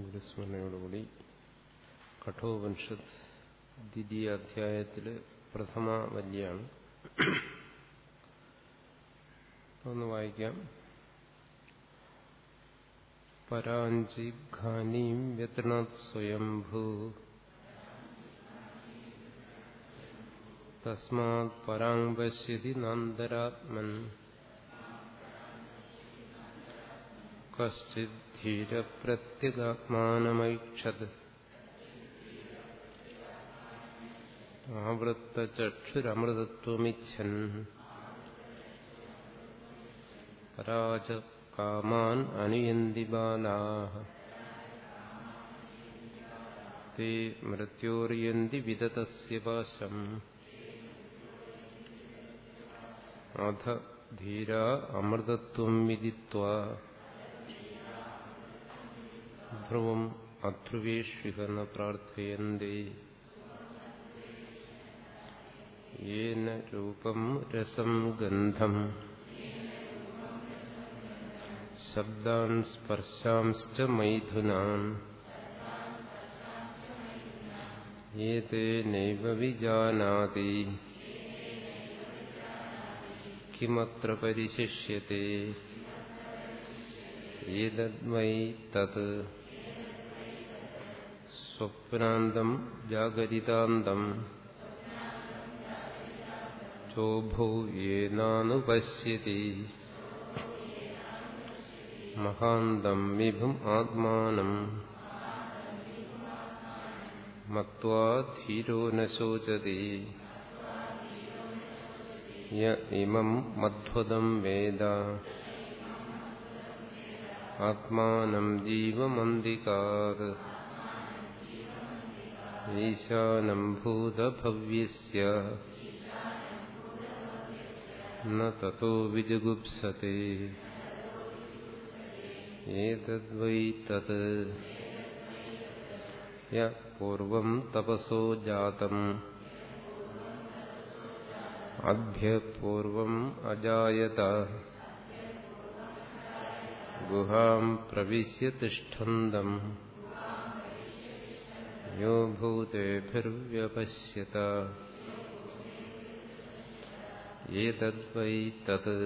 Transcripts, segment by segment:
ഗുരുസ്മരണയോടുകൂടി കഠോപനിഷത്ത് ദ്വിതീയ അധ്യായത്തിൽ പ്രഥമ വല്യാണ് ഒന്ന് വായിക്കാം. പരാഞ്ചിഘാനീം വ്യതൃണത് സ്വയംഭൂ. തസ്മാത് പരാങ് പശ്യതി നാന്തരാത്മൻ കശ്ചിത് धीरप्रत्यगात्मानमैक्षत् आवृत्तचक्षुरमृतत्वमिच्छन् पराजकामान् अनुयन्ति बालाः। ते मृत्योर्यन्ति विदतस्य पाशम् अथ धीरा अमृतत्वम् विदित्वा ധ്രുവം അധ്രുവേഷ്വിക ന പ്രാർത്ഥയന്തേ യേന രൂപം രസം ഗന്ധം. ശബ്ദാൻ സ്പർശാംശ്ച മൈഥുനാൻ. ഏതേ നൈവ विजानाति കിമത്ര പരിശിഷ്യത്തെ. ഏതദ്വൈ തത്. സ്വപ്നാന്തം ജാഗരിതാന്തം. ചോഭോ യേനാനുപശ്യതി. മഹാന്തം വിഭും ആത്മാനം. മത്വാ ധീരോ ന ശോചതി. യ ഇമം മധ്വദം വേദ. ആത്മാനം ജീവമന്തികാത് ഈശാനം न ततो തതോ വിജുഗുപ്സത്തെ ഏതദ്വൈ य യ പൂർവം തപസോ ജാതം അഭ്യപൂർവം അജായത ഗുഹാം പ്രവിശ്യ തിഷ്ഠന്തം യോ ഭൂതേഭിർവ്യപശ്യത ഏതദ്വൈ തത്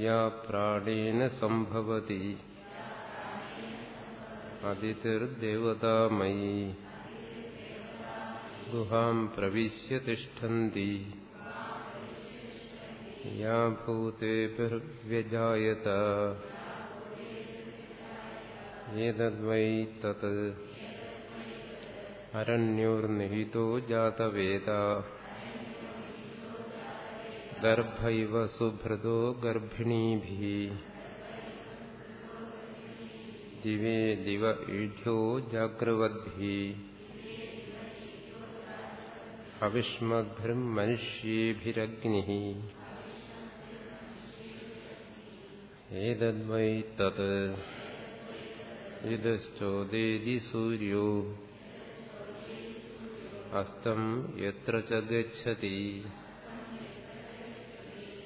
യാ പ്രാണേന സംഭവതി അതിഥിർദേവതാമയീ ഗുഹാം പ്രവിശ്യ या യാ ഭൂതേഭിർവ്യജായത ഏതദ്വൈ अरण्योर्निहितो जातवेदा गर्भ इव सुभृदो गर्भिणीभिः। दिवे दिव ईढ्यो जाग्रवद्भिः अविष्मद्भिर्मनुष्येभिरग्निः एतद्वै तत्। यदश्चोदेदि सूर्यो। അസ്തം എത്ര ഗച്ഛതി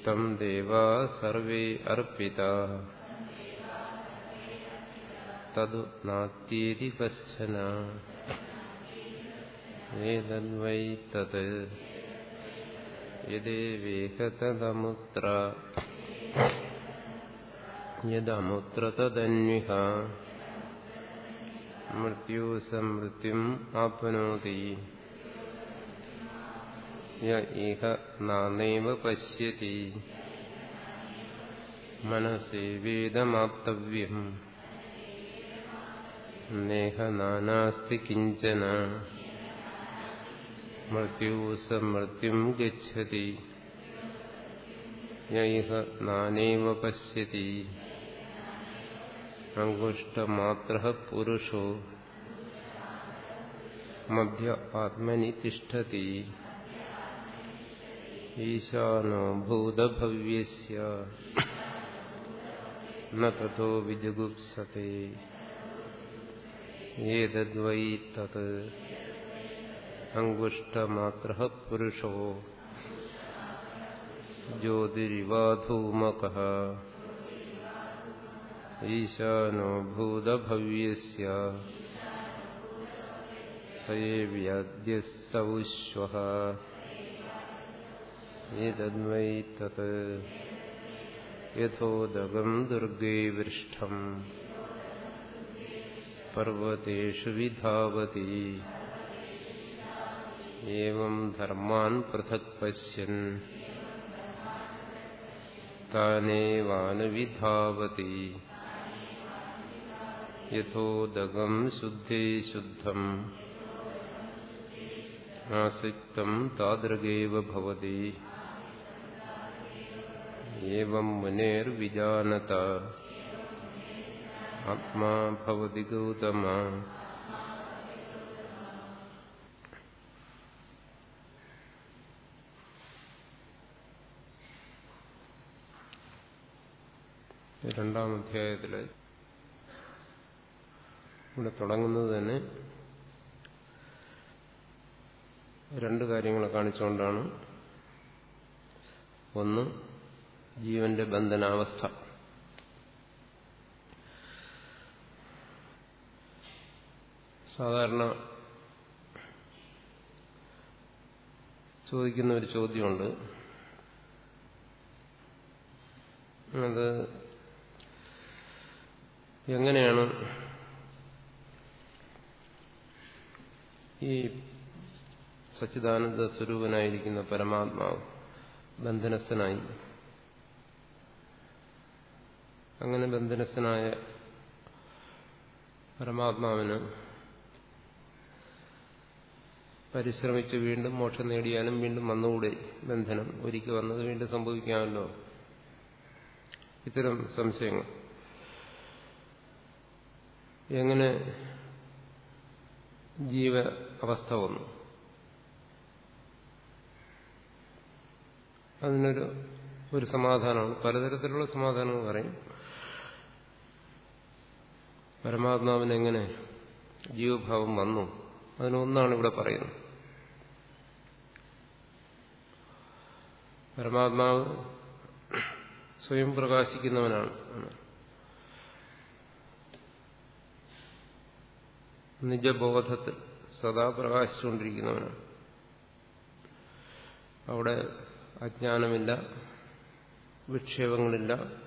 തം ദേവാ സർവേ അർപ്പിത തതു നാത്യേതി കശ്ചന ഏതന്വൈ തത് യദേവേഹ തദമുത്ര യദമുത്ര തദന്വിഹ മൃത്യു സമൃത്യും ആപ്നോതി യ ഇഹ നാനൈവ പശ്യതി മനസേവേദമാപ്തവ്യം നേഹ നാനാസ്തി കിഞ്ചന മൃത്യു സമൃത്യും ഗച്ഛതി യ ഇഹ നാനൈവ പശ്യതി അങ്കുഷ്ടമാത്ര പുരുഷോ മധ്യ ആത്മനി തിഷ്ഠതി ഈശാനോ ഭൂതഭവ്യസ്യ ന തതോ വിജുഗുപ്സത്തെ ഏതദ്വൈ തത് അങ്കുഷ്ടമാത്ര പുരുഷോ ജ്യോതിരിവാധൂമക ഈശാനോ ഭൂതഭവ്യസ്യ സയേവ്യാദ്യ സൗശ്വ ഏതദ്വൈ തത് യഥോദകം ദുർഗേ വൃഷ്ടം പർവതേഷു വിധാവതി ഏവം ധർമാൻ പൃഥക് പശ്യൻ താനേവാനുവിധാവതി യഥോദകം ശുദ്ധേ ശുദ്ധം ആസക്തം താദൃഗേവ ഭവതി ഏവം മുനേർവിജാനത ആത്മാ ഭവതി ഗൗതമ രണ്ടാം അധ്യായത്തിൽ ഇവിടെ തുടങ്ങുന്നത് തന്നെ രണ്ട് കാര്യങ്ങളെ കാണിച്ചുകൊണ്ടാണ്. ഒന്ന് ജീവന്റെ ബന്ധനാവസ്ഥ. സാധാരണ ചോദിക്കുന്ന ഒരു ചോദ്യമുണ്ട്. അത് എങ്ങനെയാണ് ഈ സച്ചിദാനന്ദ സ്വരൂപനായിരിക്കുന്ന പരമാത്മാവ് ബന്ധനസ്ഥനായി അങ്ങനെ ബന്ധനസ്ഥനായ പരമാത്മാവിന് പരിശ്രമിച്ച് വീണ്ടും മോക്ഷം നേടിയാലും വീണ്ടും വന്നുകൂടെ ബന്ധനം. ഒരിക്കൽ വന്നത് വീണ്ടും സംഭവിക്കാമല്ലോ. ഇത്തരം സംശയങ്ങൾ. എങ്ങനെ ജീവ അവസ്ഥ വന്നു? അതിനൊരു ഒരു സമാധാനമാണ്. പലതരത്തിലുള്ള സമാധാനങ്ങൾ പറയും. പരമാത്മാവിന് എങ്ങനെ ജീവഭാവം വന്നു? അതിനൊന്നാണ് ഇവിടെ പറയുന്നത്. പരമാത്മാവ് സ്വയം പ്രകാശിക്കുന്നവനാണ്. നിജബോധത്തിൽ സദാ പ്രകാശിച്ചുകൊണ്ടിരിക്കുന്നവനാണ്. അവിടെ അജ്ഞാനമില്ല വിക്ഷേപങ്ങളില്ല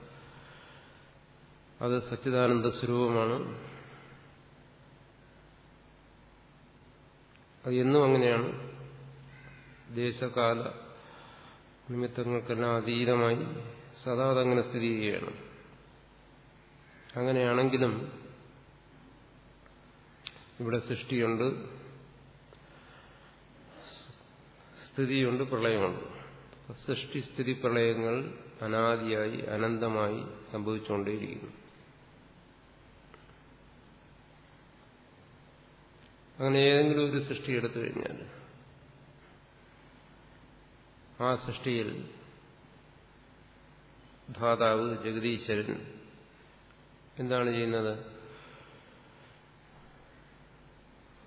അത് സച്ചിദാനന്ദ സ്വരൂപമാണ്. അത് എന്നും അങ്ങനെയാണ്. ദേശകാല നിമിത്തങ്ങൾക്കെല്ലാം അതീതമായി സദാ അതങ്ങനെ സ്ഥിതി ചെയ്യുകയാണ്. അങ്ങനെയാണെങ്കിലും ഇവിടെ സൃഷ്ടിയുണ്ട് സ്ഥിതിയുണ്ട് പ്രളയമുണ്ട്. സൃഷ്ടി സ്ഥിതി പ്രളയങ്ങൾ അനാദിയായി അനന്തമായി സംഭവിച്ചുകൊണ്ടേയിരിക്കുന്നു. അങ്ങനെ ഏതെങ്കിലും ഒരു സൃഷ്ടി എടുത്തു കഴിഞ്ഞാൽ ആ സൃഷ്ടിയിൽ ധാതാവ് ജഗദീശ്വരൻ എന്താണ് ചെയ്യുന്നത്?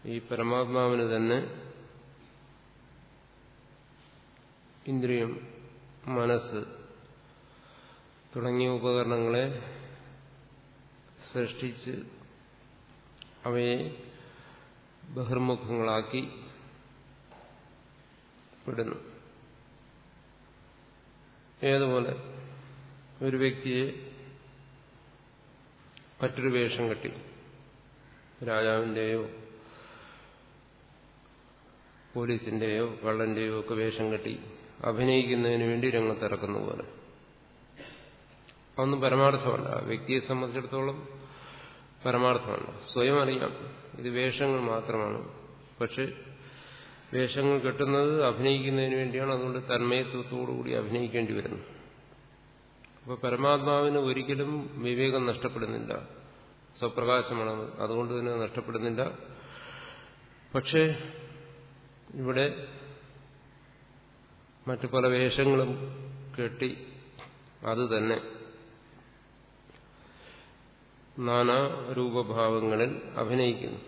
ഈ പരമാത്മാവിന് തന്നെ ഇന്ദ്രിയം മനസ്സ് തുടങ്ങിയ ഉപകരണങ്ങളെ സൃഷ്ടിച്ച് അവയെ ബഹിർമുഖങ്ങളാക്കി വിടുന്നു. ഏതുപോലെ ഒരു വ്യക്തിയെ മറ്റൊരു വേഷം കെട്ടി രാജാവിന്റെയോ പോലീസിന്റെയോ കള്ളന്റെയോ ഒക്കെ വേഷം കെട്ടി അഭിനയിക്കുന്നതിന് വേണ്ടി രംഗത്തിറക്കുന്ന പോലെ. അതൊന്നും പരമാർത്ഥമല്ല. വ്യക്തിയെ സംബന്ധിച്ചിടത്തോളം പരമാർത്ഥമല്ല സ്വയം അറിയാം. ഇത് വേഷങ്ങൾ മാത്രമാണ്. പക്ഷെ വേഷങ്ങൾ കെട്ടുന്നത് അഭിനയിക്കുന്നതിന് വേണ്ടിയാണ് അതുകൊണ്ട് തന്മയത്വത്തോടുകൂടി അഭിനയിക്കേണ്ടി വരുന്നു. അപ്പൊ പരമാത്മാവിന് ഒരിക്കലും വിവേകം നഷ്ടപ്പെടുന്നില്ല. സ്വപ്രകാശമാണ് അതുകൊണ്ട് തന്നെ നഷ്ടപ്പെടുന്നില്ല. പക്ഷേ ഇവിടെ മറ്റു പല വേഷങ്ങളും കെട്ടി അത് തന്നെ. നാനാ രൂപഭാവങ്ങളിൽ അഭിനയിക്കുന്നു.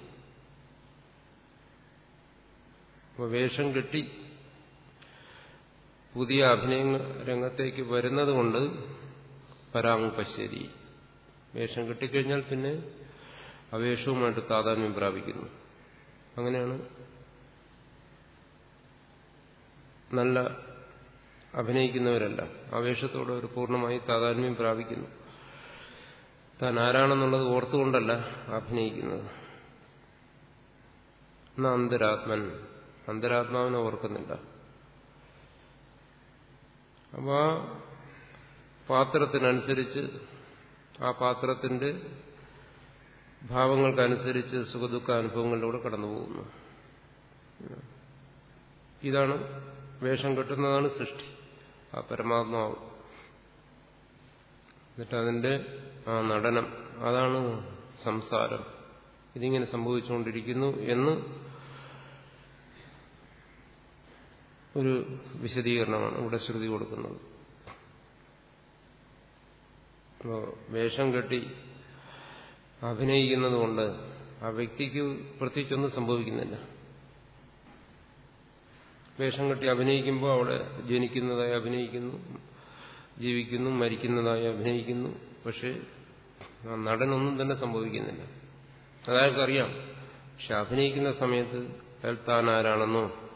അപ്പോൾ വേഷം കെട്ടി പുതിയ അഭിനയ രംഗത്തേക്ക് വരുന്നതുകൊണ്ട് കൊണ്ട് പരാങ് പശ്യരി വേഷം കെട്ടിക്കഴിഞ്ഞാൽ പിന്നെ അവേഷവുമായിട്ട് താതാന്യം പ്രാപിക്കുന്നു. അങ്ങനെയാണ് നല്ല അഭിനയിക്കുന്നവരല്ല ആവേശത്തോടെ ഒരു പൂർണമായി താതാന്യം പ്രാപിക്കുന്നു. താൻ ആരാണെന്നുള്ളത് ഓർത്തുകൊണ്ടല്ല അഭിനയിക്കുന്നത്. എന്നാ അന്തരാത്മൻ? അന്തരാത്മാവിനെ ഓർക്കുന്നില്ല. അപ്പൊ ആ പാത്രത്തിനനുസരിച്ച് ആ പാത്രത്തിന്റെ ഭാവങ്ങൾക്കനുസരിച്ച് സുഖദുഃഖ അനുഭവങ്ങളിലൂടെ കടന്നു പോകുന്നു. ഇതാണ് വേഷം കെട്ടുന്നതാണ് സൃഷ്ടി. ആ പരമാത്മാവ്. എന്നിട്ട് അതിന്റെ ആ നടനം. അതാണ് സംസാരം. ഇതിങ്ങനെ സംഭവിച്ചുകൊണ്ടിരിക്കുന്നു എന്ന് ഒരു വിശദീകരണമാണ് ഇവിടെ ശ്രുതി കൊടുക്കുന്നത്. വേഷം കെട്ടി അഭിനയിക്കുന്നത് കൊണ്ട് ആ വ്യക്തിക്ക് പ്രത്യേകിച്ചൊന്നും സംഭവിക്കുന്നില്ല. വേഷം കെട്ടി അഭിനയിക്കുമ്പോൾ അവിടെ ജനിക്കുന്നതായി അഭിനയിക്കുന്നു. ജീവിക്കുന്നു മരിക്കുന്നതായി അഭിനയിക്കുന്നു. പക്ഷേ ആ നടനൊന്നും തന്നെ സംഭവിക്കുന്നില്ല. അതയാൾക്കറിയാം പക്ഷെ അഭിനയിക്കുന്ന സമയത്ത് അയാൾ താൻ ആരാണെന്നോ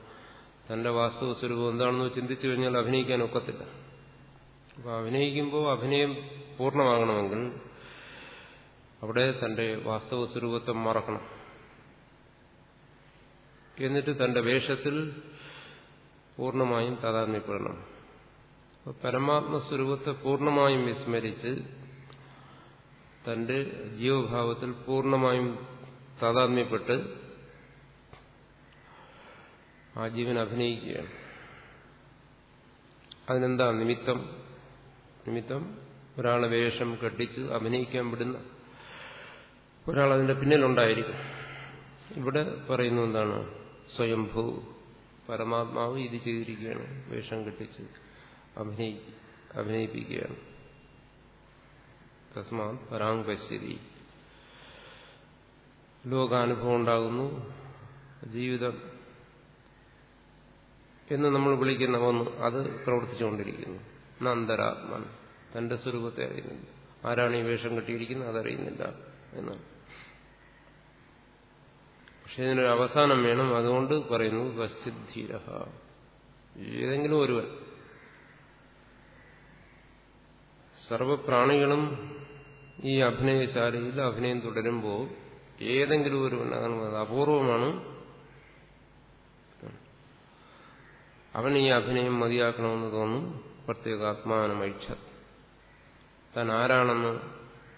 തന്റെ വാസ്തവ സ്വരൂപം എന്താണെന്നോ ചിന്തിച്ചു കഴിഞ്ഞാൽ അഭിനയിക്കാൻ ഒക്കത്തില്ല. അപ്പൊ അഭിനയിക്കുമ്പോൾ അഭിനയം പൂർണമാകണമെങ്കിൽ അവിടെ തന്റെ വാസ്തവ സ്വരൂപത്തെ മറക്കണം. എന്നിട്ട് തന്റെ വേഷത്തിൽ പൂർണമായും താതാത്മ്യപ്പെടണം. പരമാത്മസ്വരൂപത്തെ പൂർണമായും വിസ്മരിച്ച് തന്റെ ജീവഭാവത്തിൽ പൂർണമായും താതാത്മ്യപ്പെട്ട് ആ ജീവൻ അഭിനയിക്കുകയാണ്. അതിനെന്താ നിമിത്തം? നിമിത്തം ഒരാളെ വേഷം കെട്ടിച്ച് അഭിനയിക്കാൻ വിടുന്ന ഒരാൾ അതിന്റെ പിന്നിലുണ്ടായിരിക്കും. ഇവിടെ പറയുന്നത് എന്താണ്? സ്വയംഭൂ പരമാത്മാവ് ഇത് ചെയ്തിരിക്കുകയാണ് വേഷം കെട്ടിച്ച്. അഭിനയി അഭിനയിപ്പിക്കുകയാണ് പരാങ് പശ്യതി ലോകാനുഭവം ഉണ്ടാകുന്നു। ജീവിതം എന്ന് നമ്മൾ വിളിക്കുന്ന ഒന്ന് അത് പ്രവർത്തിച്ചുകൊണ്ടിരിക്കുന്നു। നന്ദരാത്മൻ തന്റെ സ്വരൂപത്തെ അറിയുന്നില്ല। ആരാണ് ഈ വേഷം കെട്ടിയിരിക്കുന്നത് അതറിയുന്നില്ല എന്നാണ്. പക്ഷെ ഇതിനൊരു അവസാനം വേണം അതുകൊണ്ട് പറയുന്നു കശ്ചിദ്ധീര ഏതെങ്കിലും ഒരുവൻ സർവപ്രാണികളും ഈ അഭിനയശാലയിൽ അഭിനയം തുടരുമ്പോൾ ഏതെങ്കിലും ഒരു ഉണ്ടാകുന്നത് അപൂർവമാണ്. അവൻ ഈ അഭിനയം മതിയാക്കണമെന്ന് തോന്നും. പ്രത്യേക ആത്മാനമൈക്ഷ താൻ ആരാണെന്ന്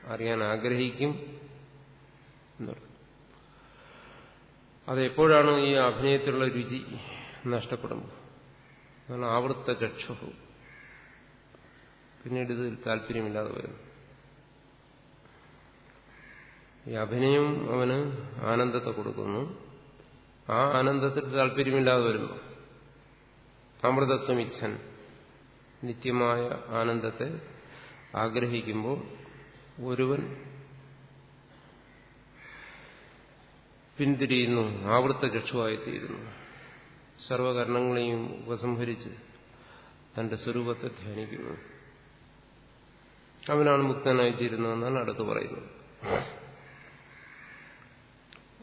അറിയാൻ ആഗ്രഹിക്കും. അതെപ്പോഴാണ് ഈ അഭിനയത്തിലുള്ള രുചി നഷ്ടപ്പെടുമ്പോൾ ആവൃത്ത ചക്ഷു പിന്നീട് ഇതിൽ താല്പര്യമില്ലാതെ വരും ഈ അഭിനയം അവന് ആനന്ദത്തെ കൊടുക്കുന്നു. ആ ആനന്ദത്തിൽ താല്പര്യമില്ലാതെ വരുന്നു. അമൃതത്വം ഇച്ഛൻ നിത്യമായ ആനന്ദത്തെ ആഗ്രഹിക്കുമ്പോൾ ഒരുവൻ പിന്തിരിയുന്നു ആവൃത്ത ചക്ഷുവായിത്തീരുന്നു. സർവകരണങ്ങളെയും ഉപസംഹരിച്ച് തന്റെ സ്വരൂപത്തെ ധ്യാനിക്കുന്നു. അവനാണ് മുക്തനായി തീരുന്നതെന്നാണ് അടുത്ത് പറയുന്നത്.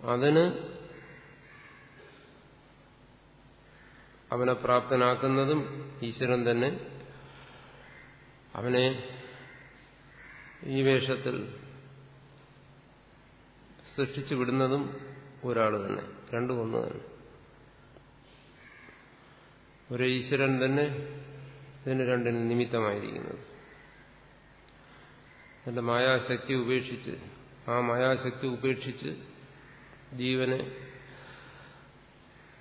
അതിന് അവനെ പ്രാപ്തനാക്കുന്നതും ഈശ്വരൻ തന്നെ. അവനെ ഈ വേഷത്തിൽ സൃഷ്ടിച്ചു വിടുന്നതും ഒരാൾ തന്നെ. രണ്ടു ഒന്ന് തന്നെ. ഒരു ഈശ്വരൻ തന്നെ ഇതിന് രണ്ടിന് നിമിത്തമായിരിക്കുന്നത്. തന്റെ മായാശക്തി ഉപേക്ഷിച്ച് ആ മായാശക്തി ഉപേക്ഷിച്ച് ജീവനെ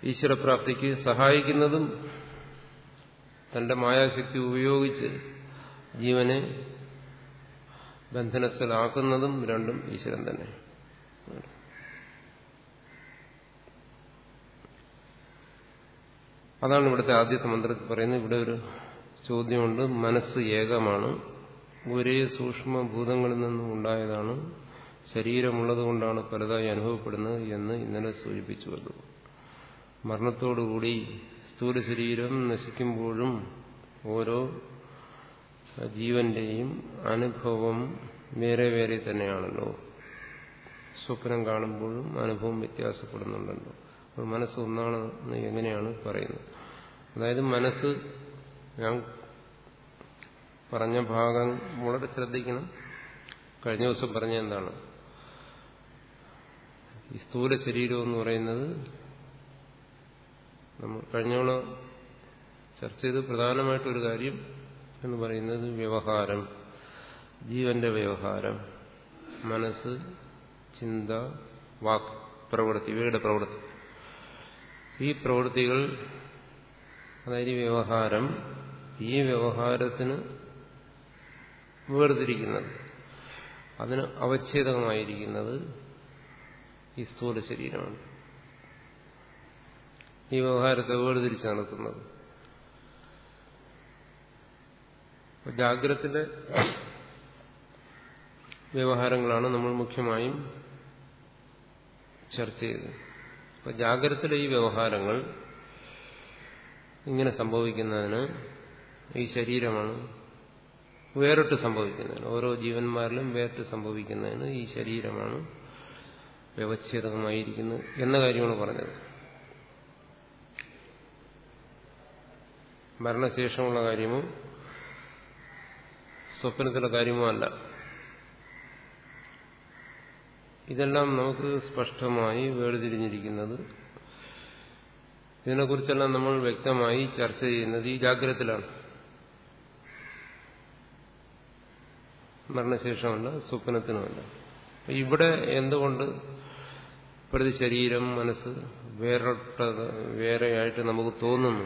ഈശ്വരപ്രാപ്തിക്ക് സഹായിക്കുന്നതും തന്റെ മായാശക്തി ഉപയോഗിച്ച് ജീവനെ ബന്ധനസ്ഥലാക്കുന്നതും രണ്ടും ഈശ്വരൻ തന്നെ. അതാണ് ഇവിടുത്തെ ആദ്യത്തെ മന്ത്രത്തിൽ പറയുന്നത്. ഇവിടെ ഒരു ചോദ്യമുണ്ട്. മനസ്സ് ഏകമാണ്. ഒരേ സൂക്ഷ്മഭൂതങ്ങളിൽ നിന്നും ഉണ്ടായതാണ്. ശരീരമുള്ളതുകൊണ്ടാണ് പലതായി അനുഭവപ്പെടുന്നത് എന്ന് ഇന്നലെ സൂചിപ്പിച്ചുവല്ലോ മരണത്തോടുകൂടി സ്ഥൂല ശരീരം നശിക്കുമ്പോഴും ഓരോ ജീവന്റെയും അനുഭവം വേറെ വേറെ തന്നെയാണല്ലോ. സ്വപ്നം കാണുമ്പോഴും അനുഭവം വ്യത്യാസപ്പെടുന്നുണ്ടല്ലോ. അപ്പോൾ മനസ്സ് ഒന്നാണെന്ന് എങ്ങനെയാണ് പറയുന്നത്? അതായത് മനസ്സ് ഞാൻ പറഞ്ഞ ഭാഗം വളരെ ശ്രദ്ധിക്കണം. കഴിഞ്ഞ ദിവസം പറഞ്ഞ എന്താണ്? ഈ സ്ഥൂല ശരീരം എന്ന് പറയുന്നത് നമ്മൾ കഴിഞ്ഞോളം ചർച്ച ചെയ്ത് പ്രധാനമായിട്ടൊരു കാര്യം എന്ന് പറയുന്നത് വ്യവഹാരം ജീവന്റെ വ്യവഹാരം മനസ്സ് ചിന്ത വാക്ക് പ്രവൃത്തി ഇവയുടെ പ്രവൃത്തി. ഈ പ്രവൃത്തികൾ അതായത് വ്യവഹാരം ഈ വ്യവഹാരത്തിന് വേർതിരിക്കുന്നത്. അതിന് അവച്ഛേദമായിരിക്കുന്നത് ഈ സ്ഥൂല ശരീരമാണ്. ഈ വ്യവഹാരത്തെ വേർതിരിച്ച് നടത്തുന്നത് ജാഗ്രത്തിന്റെ വ്യവഹാരങ്ങളാണ് നമ്മൾ മുഖ്യമായും ചർച്ച ചെയ്തത്. അപ്പൊ ജാഗ്രതത്തിലെ ഈ വ്യവഹാരങ്ങൾ ഇങ്ങനെ സംഭവിക്കുന്നതിന് ഈ ശരീരമാണ് വേറിട്ട് സംഭവിക്കുന്നതിന് ഓരോ ജീവന്മാരിലും വേറിട്ട് സംഭവിക്കുന്നതിന് ഈ ശരീരമാണ് വ്യവച്ഛേദമായിരിക്കുന്നത് എന്ന കാര്യമാണ് പറഞ്ഞത്. മരണശേഷമുള്ള കാര്യമോ സ്വപ്നത്തിലെ കാര്യമോ അല്ല. ഇതെല്ലാം നമുക്ക് സ്പഷ്ടമായി വേർതിരിഞ്ഞിരിക്കുന്നത് ഇതിനെക്കുറിച്ചെല്ലാം നമ്മൾ വ്യക്തമായി ചർച്ച ചെയ്യുന്നത് ഈ ജാഗ്രതത്തിലാണ്. മരണശേഷമല്ല സ്വപ്നത്തിനുമല്ല ഇവിടെ എന്തുകൊണ്ട് പ്രതി ശരീരം മനസ്സ് വേറിട്ട വേറെയായിട്ട് നമുക്ക് തോന്നുന്നു?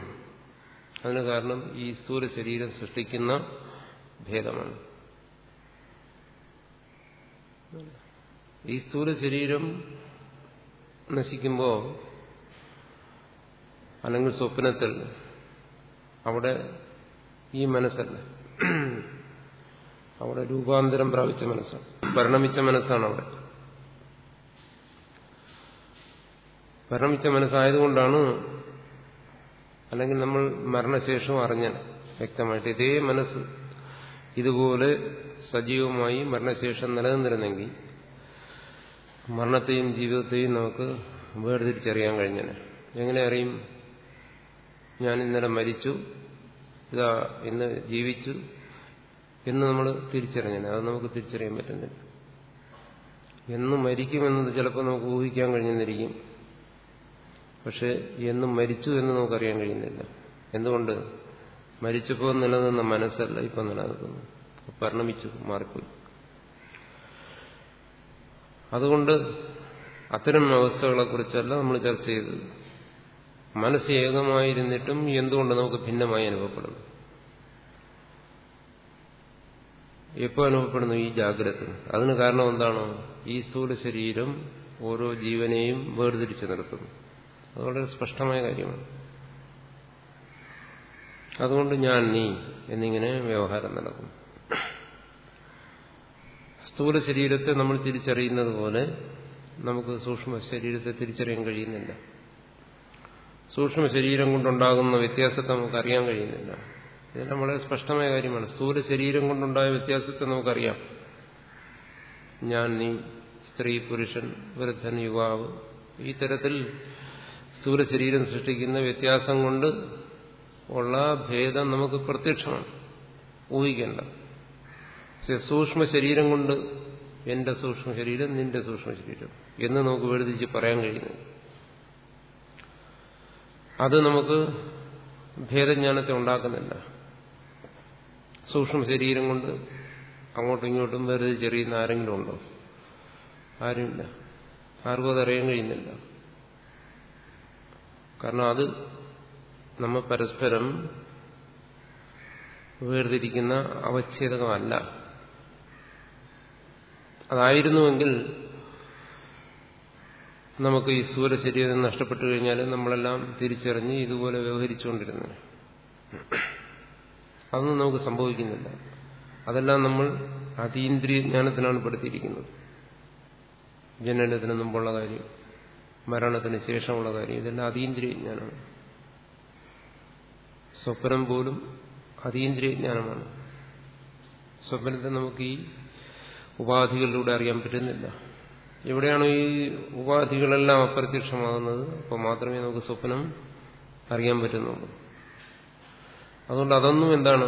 അതിന് കാരണം ഈ സ്ഥൂല ശരീരം സൃഷ്ടിക്കുന്ന ഭേദമാണ്. ഈ സ്ഥൂല ശരീരം നശിക്കുമ്പോൾ അല്ലെങ്കിൽ സ്വപ്നത്തിൽ അവിടെ ഈ മനസ്സല്ല. അവിടെ രൂപാന്തരം പ്രാപിച്ച മനസ്സാണ്. പരിണമിച്ച മനസ്സാണ് അവിടെ. പരിണമിച്ച മനസ്സായതുകൊണ്ടാണ് അല്ലെങ്കിൽ നമ്മൾ മരണശേഷം അറിഞ്ഞാൽ വ്യക്തമായിട്ട് ഇതേ മനസ്സ് ഇതുപോലെ സജീവമായി മരണശേഷം നിലനിന്നിരുന്നെങ്കിൽ മരണത്തെയും ജീവിതത്തെയും നമുക്ക് വേർതിരിച്ചറിയാൻ കഴിഞ്ഞാൽ എങ്ങനെ അറിയും? ഞാൻ ഇന്നലെ മരിച്ചു. ഇതാ ഇന്ന് ജീവിച്ചു. എന്ന് നമ്മൾ തിരിച്ചറിഞ്ഞു അത് നമുക്ക് തിരിച്ചറിയാൻ പറ്റുന്നില്ല. എന്ന് മരിക്കുമെന്നത് ചിലപ്പോൾ നമുക്ക് ഊഹിക്കാൻ കഴിഞ്ഞെന്നിരിക്കും പക്ഷെ എന്നും മരിച്ചു എന്ന് നമുക്കറിയാൻ കഴിയുന്നില്ല. എന്തുകൊണ്ട്? മരിച്ചപ്പോൾ നിലനിന്ന മനസ്സല്ല ഇപ്പം നിലനിൽക്കുന്നു പരിണമിച്ചു മാറിപ്പോയി. അതുകൊണ്ട് അത്തരം അവസ്ഥകളെക്കുറിച്ചല്ല നമ്മൾ ചർച്ച ചെയ്തത്. മനസ്സ് ഏകമായിരുന്നിട്ടും എന്തുകൊണ്ട് നമുക്ക് ഭിന്നമായി അനുഭവപ്പെടുന്നു? എപ്പോൾ അനുഭവപ്പെടുന്നു ഈ ജാഗ്രത? അതിന് കാരണം എന്താണ്? ഈ സ്ഥൂല ശരീരം ഓരോ ജീവനെയും വേർതിരിച്ചു നിർത്തുന്നു. അത് വളരെ സ്പഷ്ടമായ കാര്യമാണ്. അതുകൊണ്ട് ഞാൻ നീ എന്നിങ്ങനെ വ്യവഹാരം നടക്കുന്നു. സ്ഥൂല ശരീരത്തെ നമ്മൾ തിരിച്ചറിയുന്നത് പോലെ നമുക്ക് സൂക്ഷ്മ ശരീരത്തെ തിരിച്ചറിയാൻ കഴിയുന്നില്ല. സൂക്ഷ്മ ശരീരം കൊണ്ടുണ്ടാകുന്ന വ്യത്യാസത്തെ നമുക്ക് അറിയാൻ കഴിയുന്നില്ല. ഇതെല്ലാം വളരെ സ്പഷ്ടമായ കാര്യമാണ്. സ്ഥൂല ശരീരം കൊണ്ടുണ്ടായ വ്യത്യാസത്തെ നമുക്കറിയാം. ഞാൻ നീ സ്ത്രീ പുരുഷൻ വൃദ്ധൻ യുവാവ് ഈ തരത്തിൽ സ്ഥൂല ശരീരം സൃഷ്ടിക്കുന്ന വ്യത്യാസം കൊണ്ട് ഉള്ള ഭേദം നമുക്ക് പ്രത്യക്ഷമാണ്. ഊഹിക്കേണ്ട സൂക്ഷ്മ ശരീരം കൊണ്ട് എന്റെ സൂക്ഷ്മ ശരീരം നിന്റെ സൂക്ഷ്മ ശരീരം എന്ന് നമുക്ക് വേർതിരിച്ച് പറയാൻ കഴിയുന്നു അത് നമുക്ക് ഭേദജ്ഞാനത്തെ ഉണ്ടാക്കുന്നില്ല. സൂക്ഷ്മ ശരീരം കൊണ്ട് അങ്ങോട്ടും ഇങ്ങോട്ടും വേർതിരിച്ചറിയുന്ന ആരെങ്കിലും ഉണ്ടോ? ആരുമില്ല. ആർക്കും അതറിയാൻ കഴിയുന്നില്ല. കാരണം അത് നമ്മൾ പരസ്പരം വേർതിരിക്കുന്ന അവച്ഛേദകമല്ല. അതായിരുന്നുവെങ്കിൽ നമുക്ക് ഈ സ്ഥൂല ശരീരം നഷ്ടപ്പെട്ടു കഴിഞ്ഞാൽ നമ്മളെല്ലാം തിരിച്ചറിഞ്ഞ് ഇതുപോലെ വ്യവഹരിച്ചുകൊണ്ടിരുന്നത്. അതൊന്നും നമുക്ക് സംഭവിക്കുന്നില്ല. അതെല്ലാം നമ്മൾ അതീന്ദ്രിയ ജ്ഞാനത്തിനാണ് പെടുത്തിയിരിക്കുന്നത്. ജനനത്തിന് മുമ്പുള്ള കാര്യം മരണത്തിന് ശേഷമുള്ള കാര്യം ഇതെല്ലാം അതീന്ദ്രിയ ജ്ഞാനമാണ് സ്വപ്നം പോലും അതീന്ദ്രിയ ജ്ഞാനമാണ് സ്വപ്നത്തെ നമുക്ക് ഈ ഉപാധികളിലൂടെ അറിയാൻ പറ്റുന്നില്ല. എവിടെയാണോ ഈ ഉപാധികളെല്ലാം അപ്രത്യക്ഷമാകുന്നത്? അപ്പോൾ മാത്രമേ നമുക്ക് സ്വപ്നം അറിയാൻ പറ്റുന്നുള്ളൂ. അതുകൊണ്ട് അതൊന്നും എന്താണ്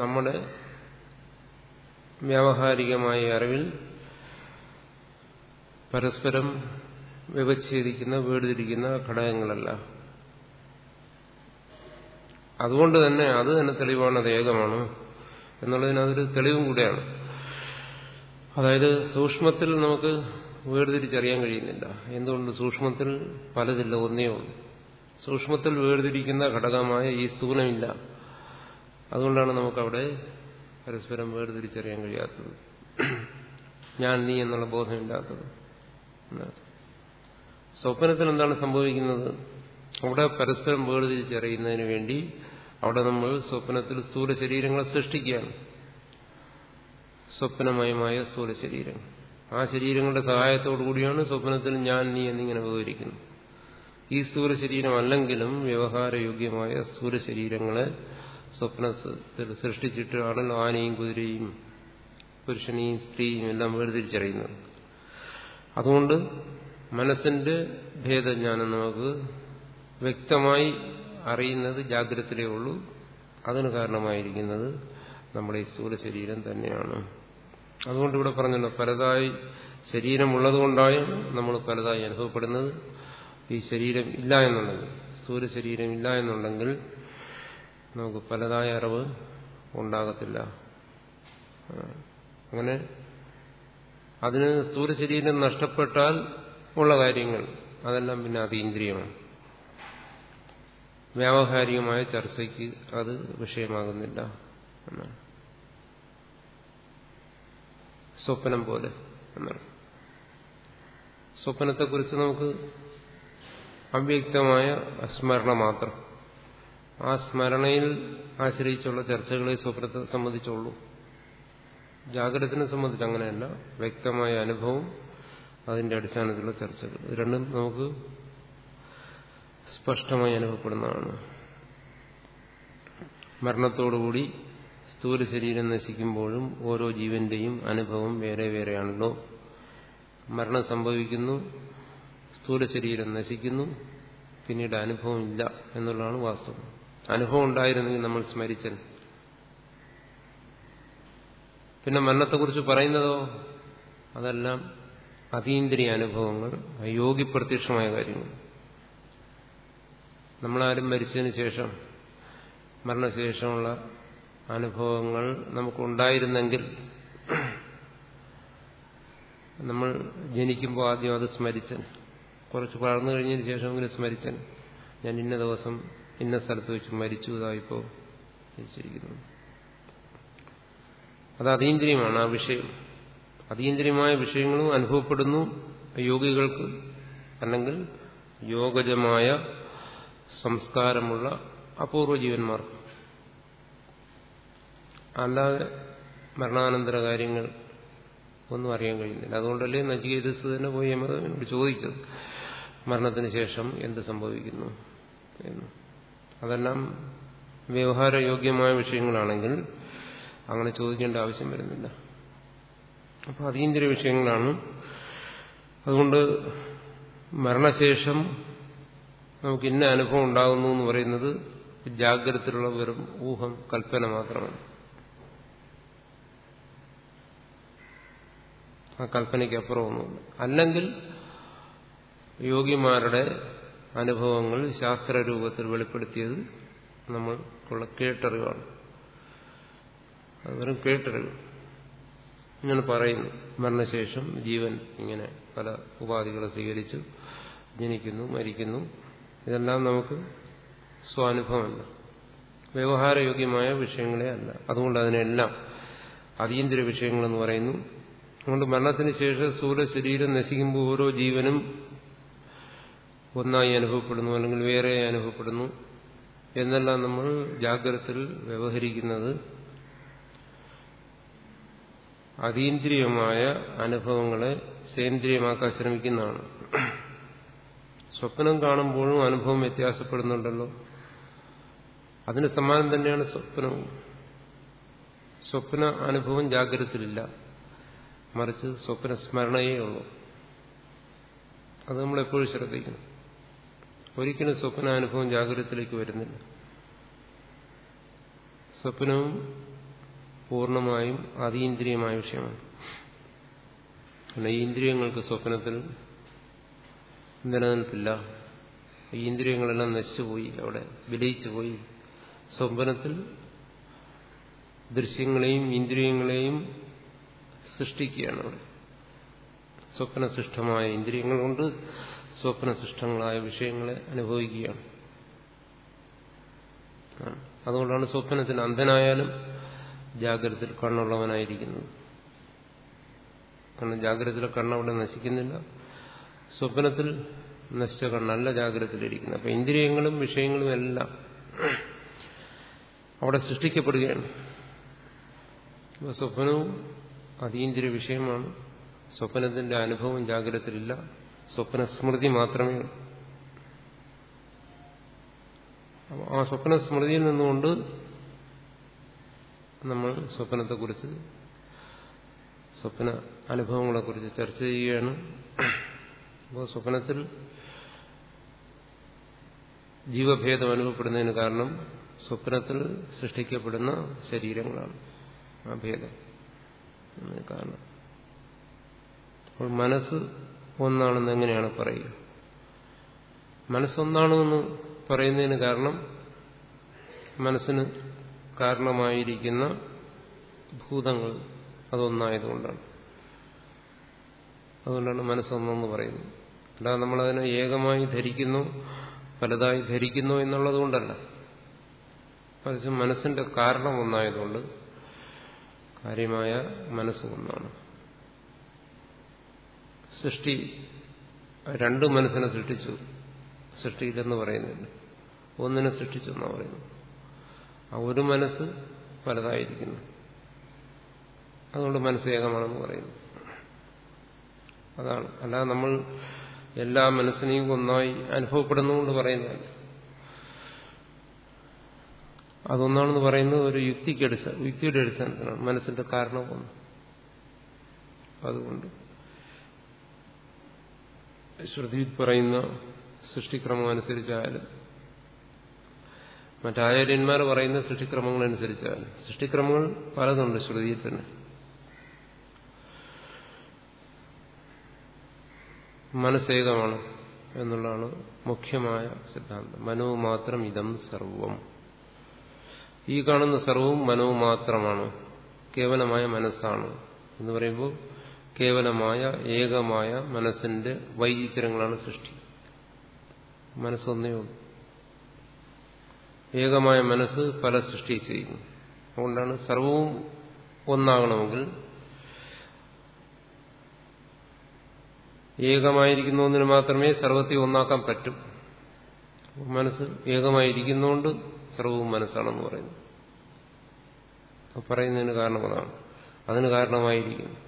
നമ്മുടെ വ്യാവഹാരികമായ അറിവിൽ പരസ്പരം വ്യവച്ഛേദിക്കുന്ന വേർതിരിക്കുന്ന ഘടകങ്ങളല്ല. അതുകൊണ്ട് തന്നെ അത് തന്നെ തെളിവാണ് അത് ഏകമാണ് എന്നുള്ളതിന് തെളിവും കൂടെയാണ്. അതായത് സൂക്ഷ്മത്തിൽ നമുക്ക് വേർതിരിച്ചറിയാൻ കഴിയുന്നില്ല. എന്തുകൊണ്ട് സൂക്ഷ്മത്തിൽ പലതില്ല ഒന്നേ ഉള്ളൂ. സൂക്ഷ്മത്തിൽ വേർതിരിക്കുന്ന ഘടകമായ ഈ സ്ഥൂലമില്ല. അതുകൊണ്ടാണ് നമുക്കവിടെ പരസ്പരം വേർതിരിച്ചറിയാൻ കഴിയാത്തത്. ഞാൻ നീ എന്നുള്ള ബോധമില്ലാത്തത്. സ്വപ്നത്തിൽ എന്താണ് സംഭവിക്കുന്നത്? അവിടെ പരസ്പരം വേർതിരിച്ചറിയുന്നതിന് വേണ്ടി അവിടെ നമ്മൾ സ്വപ്നത്തിൽ സ്ഥൂല ശരീരങ്ങളെ സൃഷ്ടിക്കുകയാണ്. സ്വപ്നമയമായ സ്ഥൂല ശരീരങ്ങൾ. ആ ശരീരങ്ങളുടെ സഹായത്തോടു കൂടിയാണ് സ്വപ്നത്തിൽ ഞാൻ നീ എന്നിങ്ങനെ വിവരിക്കുന്നത് ഈ സ്ഥൂല അല്ലെങ്കിലും വ്യവഹാരയോഗ്യമായ സ്ഥൂല ശരീരങ്ങളെ സ്വപ്നത്തിൽ സൃഷ്ടിച്ചിട്ടാണല്ലോ ആനയും കുതിരയും പുരുഷനെയും സ്ത്രീയും എല്ലാം വേർതിരിച്ചറിയുന്നത്. അതുകൊണ്ട് മനസ്സിന്റെ ഭേദജ്ഞാനം നമുക്ക് വ്യക്തമായി അറിയുന്നത് ജാഗ്രതയിലേ ഉള്ളൂ. അതിന് കാരണമായിരിക്കുന്നത് നമ്മുടെ ഈ സ്ഥൂല ശരീരം തന്നെയാണ്. അതുകൊണ്ട് ഇവിടെ പറഞ്ഞല്ലോ പലതായി ശരീരമുള്ളതുകൊണ്ടായാണ് നമ്മൾ പലതായി അനുഭവപ്പെടുന്നത്. ഈ ശരീരം ഇല്ല എന്നുണ്ടെങ്കിൽ സ്ഥൂല ശരീരം ഇല്ല എന്നുണ്ടെങ്കിൽ നമുക്ക് പലതായ അറിവ് ഉണ്ടാകത്തില്ല. അങ്ങനെ അതിന് സ്ഥൂല ശരീരം നഷ്ടപ്പെട്ടാൽ ഉള്ള കാര്യങ്ങൾ അതെല്ലാം പിന്നെ അതീന്ദ്രിയമാണ് വ്യാവഹാരികമായ ചർച്ചയ്ക്ക് അത് വിഷയമാകുന്നില്ല എന്നാണ്. സ്വപ്നം പോലെ എന്നാണ്. സ്വപ്നത്തെക്കുറിച്ച് നമുക്ക് അവ്യക്തമായ സ്മരണ മാത്രം. ആ സ്മരണയിൽ ആശ്രയിച്ചുള്ള ചർച്ചകളെ സ്വപ്നത്തെ സംബന്ധിച്ചുള്ളൂ. ജാഗ്രതത്തിനെ സംബന്ധിച്ച് അങ്ങനെയല്ല. വ്യക്തമായ അനുഭവം അതിന്റെ അടിസ്ഥാനത്തിലുള്ള ചർച്ചകൾ. രണ്ടും നമുക്ക് സ്പഷ്ടമായി അനുഭവപ്പെടുന്നതാണ്. മരണത്തോടുകൂടി സ്ഥൂല ശരീരം നശിക്കുമ്പോഴും ഓരോ ജീവന്റെയും അനുഭവം വേറെ വേറെയാണല്ലോ. മരണം സംഭവിക്കുന്നു സ്ഥൂല ശരീരം നശിക്കുന്നു. പിന്നീട് അനുഭവം ഇല്ല എന്നുള്ളതാണ് വാസ്തവം. അനുഭവം ഉണ്ടായിരുന്നെങ്കിൽ നമ്മൾ സ്മരിച്ചൻ. പിന്നെ മരണത്തെക്കുറിച്ച് പറയുന്നതോ? അതെല്ലാം അതീന്ദ്രിയ അനുഭവങ്ങൾ യോഗി പ്രത്യക്ഷമായ കാര്യങ്ങൾ. നമ്മളാരും മരിച്ചതിന് ശേഷം മരണശേഷമുള്ള അനുഭവങ്ങൾ നമുക്കുണ്ടായിരുന്നെങ്കിൽ നമ്മൾ ജനിക്കുമ്പോൾ ആദ്യം അത് സ്മരിച്ചൻ. കുറച്ച് വളർന്നു കഴിഞ്ഞതിന് ശേഷമെങ്കിലും സ്മരിച്ചൻ ഞാൻ ഇന്ന ദിവസം ഇന്ന സ്ഥലത്ത് വെച്ച് മരിച്ചു ഇതായിപ്പോ മരിച്ചിരിക്കുന്നു. അത് അതീന്ദ്രിയമാണ് ആ വിഷയം. അതീന്ദ്രിയമായ വിഷയങ്ങളും അനുഭവപ്പെടുന്നു യോഗികൾക്ക്. അല്ലെങ്കിൽ യോഗജമായ സംസ്കാരമുള്ള അപൂർവ ജീവന്മാർക്ക്. അല്ലാതെ മരണാനന്തര കാര്യങ്ങൾ ഒന്നും അറിയാൻ കഴിയുന്നില്ല. അതുകൊണ്ടല്ലേ നജികേതസ് തന്നെ പോയി യമതനോട് ചോദിച്ചത്. മരണത്തിന് ശേഷം എന്ത് സംഭവിക്കുന്നു എന്ന്. അതെല്ലാം വ്യവഹാരയോഗ്യമായ വിഷയങ്ങളാണെങ്കിൽ അങ്ങനെ ചോദിക്കേണ്ട ആവശ്യം വരുന്നില്ല. അപ്പൊ അതീന്ദ്രിയ വിഷയങ്ങളാണ്. അതുകൊണ്ട് മരണശേഷം നമുക്ക് ഇന്ന അനുഭവം ഉണ്ടാകുന്നു എന്ന് പറയുന്നത് ജാഗ്രതത്തിലുള്ള വെറും ഊഹം കൽപ്പന മാത്രമാണ്. ആ കൽപ്പനയ്ക്ക് അപ്പുറമൊന്നുമില്ല. അല്ലെങ്കിൽ യോഗിമാരുടെ അനുഭവങ്ങൾ ശാസ്ത്രരൂപത്തിൽ വെളിപ്പെടുത്തിയത് നമ്മൾക്കുള്ള കേട്ടറിവാണ്. അത് കേട്ടറിവ്. ഇങ്ങനെ പറയുന്നു. മരണശേഷം ജീവൻ ഇങ്ങനെ പല ഉപാധികളെ സ്വീകരിച്ചു ജനിക്കുന്നു മരിക്കുന്നു. ഇതെല്ലാം നമുക്ക് സ്വാനുഭവമല്ല. വ്യവഹാരയോഗ്യമായ വിഷയങ്ങളെ അല്ല. അതുകൊണ്ട് അതിനെല്ലാം അതീന്ദ്രിയ വിഷയങ്ങളെന്ന് പറയുന്നു. അതുകൊണ്ട് മരണത്തിന് ശേഷം സ്ഥൂല ശരീരം നശിക്കുമ്പോൾ ഓരോ ജീവനും ഒന്നായി അനുഭവപ്പെടുന്നു അല്ലെങ്കിൽ വേറെ അനുഭവപ്പെടുന്നു എന്നെല്ലാം നമ്മൾ ജാഗ്രതത്തിൽ വ്യവഹരിക്കുന്നത്. അതീന്ദ്രിയമായ അനുഭവങ്ങളെ സേന്ദ്രിയമാക്കാൻ ശ്രമിക്കുന്നതാണ്. സ്വപ്നം കാണുമ്പോഴും അനുഭവം വ്യത്യാസപ്പെടുന്നുണ്ടല്ലോ. അതിന് സമാനം തന്നെയാണ് സ്വപ്നവും സ്വപ്ന അനുഭവം ജാഗ്രതയിലില്ല. മറിച്ച് സ്വപ്ന സ്മരണയേ ഉള്ളൂ. അത് നമ്മളെപ്പോഴും ശ്രദ്ധിക്കണം. ഒരിക്കലും സ്വപ്നാനുഭവം ജാഗ്രതത്തിലേക്ക് വരുന്നില്ല. സ്വപ്നവും പൂർണമായും അതീന്ദ്രിയമായ വിഷയമാണ്. കാരണം ഈ ഇന്ദ്രിയങ്ങൾക്ക് സ്വപ്നത്തിൽ നിലനിൽപ്പില്ല. ഈ ഇന്ദ്രിയങ്ങളെല്ലാം നശിച്ചുപോയി അവിടെ വിലയിച്ചു പോയി സ്വപ്നത്തിൽ ദൃശ്യങ്ങളെയും ഇന്ദ്രിയങ്ങളെയും സൃഷ്ടിക്കുകയാണ് അവിടെ. സ്വപ്നസിഷ്ടമായ ഇന്ദ്രിയങ്ങൾ കൊണ്ട് സ്വപ്നസൃഷ്ടങ്ങളായ വിഷയങ്ങളെ അനുഭവിക്കുകയാണ്. അതുകൊണ്ടാണ് സ്വപ്നത്തിന് അന്ധനായാലും ജാഗ്രതയിൽ കണ്ണുള്ളവനായിരിക്കുന്നത്. കാരണം ജാഗ്രതയിലെ കണ്ണവിടെ നശിക്കുന്നില്ല. സ്വപ്നത്തിൽ നശിച്ച കണ്ണല്ല ജാഗ്രതയിലിരിക്കുന്നത് അപ്പൊ ഇന്ദ്രിയങ്ങളും വിഷയങ്ങളും എല്ലാം അവിടെ സൃഷ്ടിക്കപ്പെടുകയാണ്. സ്വപ്നവും അതീന്ദ്രിയ വിഷയമാണ്. സ്വപ്നത്തിന്റെ അനുഭവം ജാഗ്രതയിലില്ല സ്വപ്ന സ്മൃതി മാത്രമേ ഉള്ളൂ. ആ സ്വപ്നസ്മൃതിയിൽ നിന്നുകൊണ്ട് നമ്മൾ സ്വപ്നത്തെക്കുറിച്ച് സ്വപ്ന അനുഭവങ്ങളെക്കുറിച്ച് ചർച്ച ചെയ്യുകയാണ്. അപ്പോൾ സ്വപ്നത്തിൽ ജീവഭേദം അനുഭവപ്പെടുന്നതിന് കാരണം സ്വപ്നത്തിൽ സൃഷ്ടിക്കപ്പെടുന്ന ശരീരങ്ങളാണ് ആ ഭേദം. കാരണം. അപ്പോൾ മനസ്സ് ഒന്നാണെന്ന് എങ്ങനെയാണ് പറയുക? മനസ്സൊന്നാണെന്ന് പറയുന്നതിന് കാരണം മനസ്സിന് കാരണമായിരിക്കുന്ന ഭൂതങ്ങൾ അതൊന്നായതുകൊണ്ടാണ്. അതുകൊണ്ടാണ് മനസ്സൊന്നെന്ന് പറയുന്നത്. അല്ലാതെ നമ്മളതിനെ ഏകമായി ധരിക്കുന്നു പലതായി ധരിക്കുന്നു എന്നുള്ളത് കൊണ്ടല്ല മനസ്സിന്റെ കാരണം ഒന്നായതുകൊണ്ട് കാര്യമായ മനസ്സ് ഒന്നാണ്. സൃഷ്ടി രണ്ട് മനസ്സിനെ സൃഷ്ടിച്ചു. സൃഷ്ടിയില്ലെന്ന് പറയുന്നില്ല. ഒന്നിനെ സൃഷ്ടിച്ചു എന്നാണ് പറയുന്നു ആ ഒരു മനസ്സ് പലതായിരിക്കുന്നു അതുകൊണ്ട് മനസ്സ് ഏകമാണെന്ന് പറയുന്നു. അതാണ്. അല്ലാതെ നമ്മൾ എല്ലാ മനസ്സിനെയും ഒന്നായി അനുഭവപ്പെടുന്നുകൊണ്ട് പറയുന്നതല്ല അതൊന്നാണെന്ന് പറയുന്നത് ഒരു യുക്തിക്ക് അടിസ്ഥാന യുക്തിയുടെ അടിസ്ഥാനത്തിലാണ്. മനസ്സിന്റെ കാരണവും അതുകൊണ്ട് ശ്രുതിയിൽ പറയുന്ന സൃഷ്ടിക്രമം അനുസരിച്ചായാലും മറ്റാചാര്യന്മാർ പറയുന്ന സൃഷ്ടിക്രമങ്ങൾ അനുസരിച്ചായാലും സൃഷ്ടിക്രമങ്ങൾ പലതുണ്ട് ശ്രുതിയിൽ തന്നെ. മനസ്സേകമാണ് എന്നുള്ളതാണ് മുഖ്യമായ സിദ്ധാന്തം. മനോ മാത്രം ഇതം സർവം. ഈ കാണുന്ന സർവവും മനോ മാത്രമാണ് കേവലമായ മനസ്സാണ് എന്ന് പറയുമ്പോൾ കേവലമായ ഏകമായ മനസ്സിന്റെ വൈചിത്രങ്ങളാണ് സൃഷ്ടി. മനസ്സൊന്നേ ഉള്ളൂ. ഏകമായ മനസ്സ് പല സൃഷ്ടി ചെയ്യുന്നു അതുകൊണ്ടാണ് സർവവും ഒന്നാകണമെങ്കിൽ ഏകമായിരിക്കുന്ന ഒന്നിന് മാത്രമേ സർവത്തെ ഒന്നാക്കാൻ പറ്റും. മനസ്സ് ഏകമായിരിക്കുന്നതുകൊണ്ട് സർവവും മനസ്സാണെന്ന് പറയുന്നു. പറയുന്നതിന് കാരണം അതാണ് അതിന് കാരണമായിരിക്കുന്നു.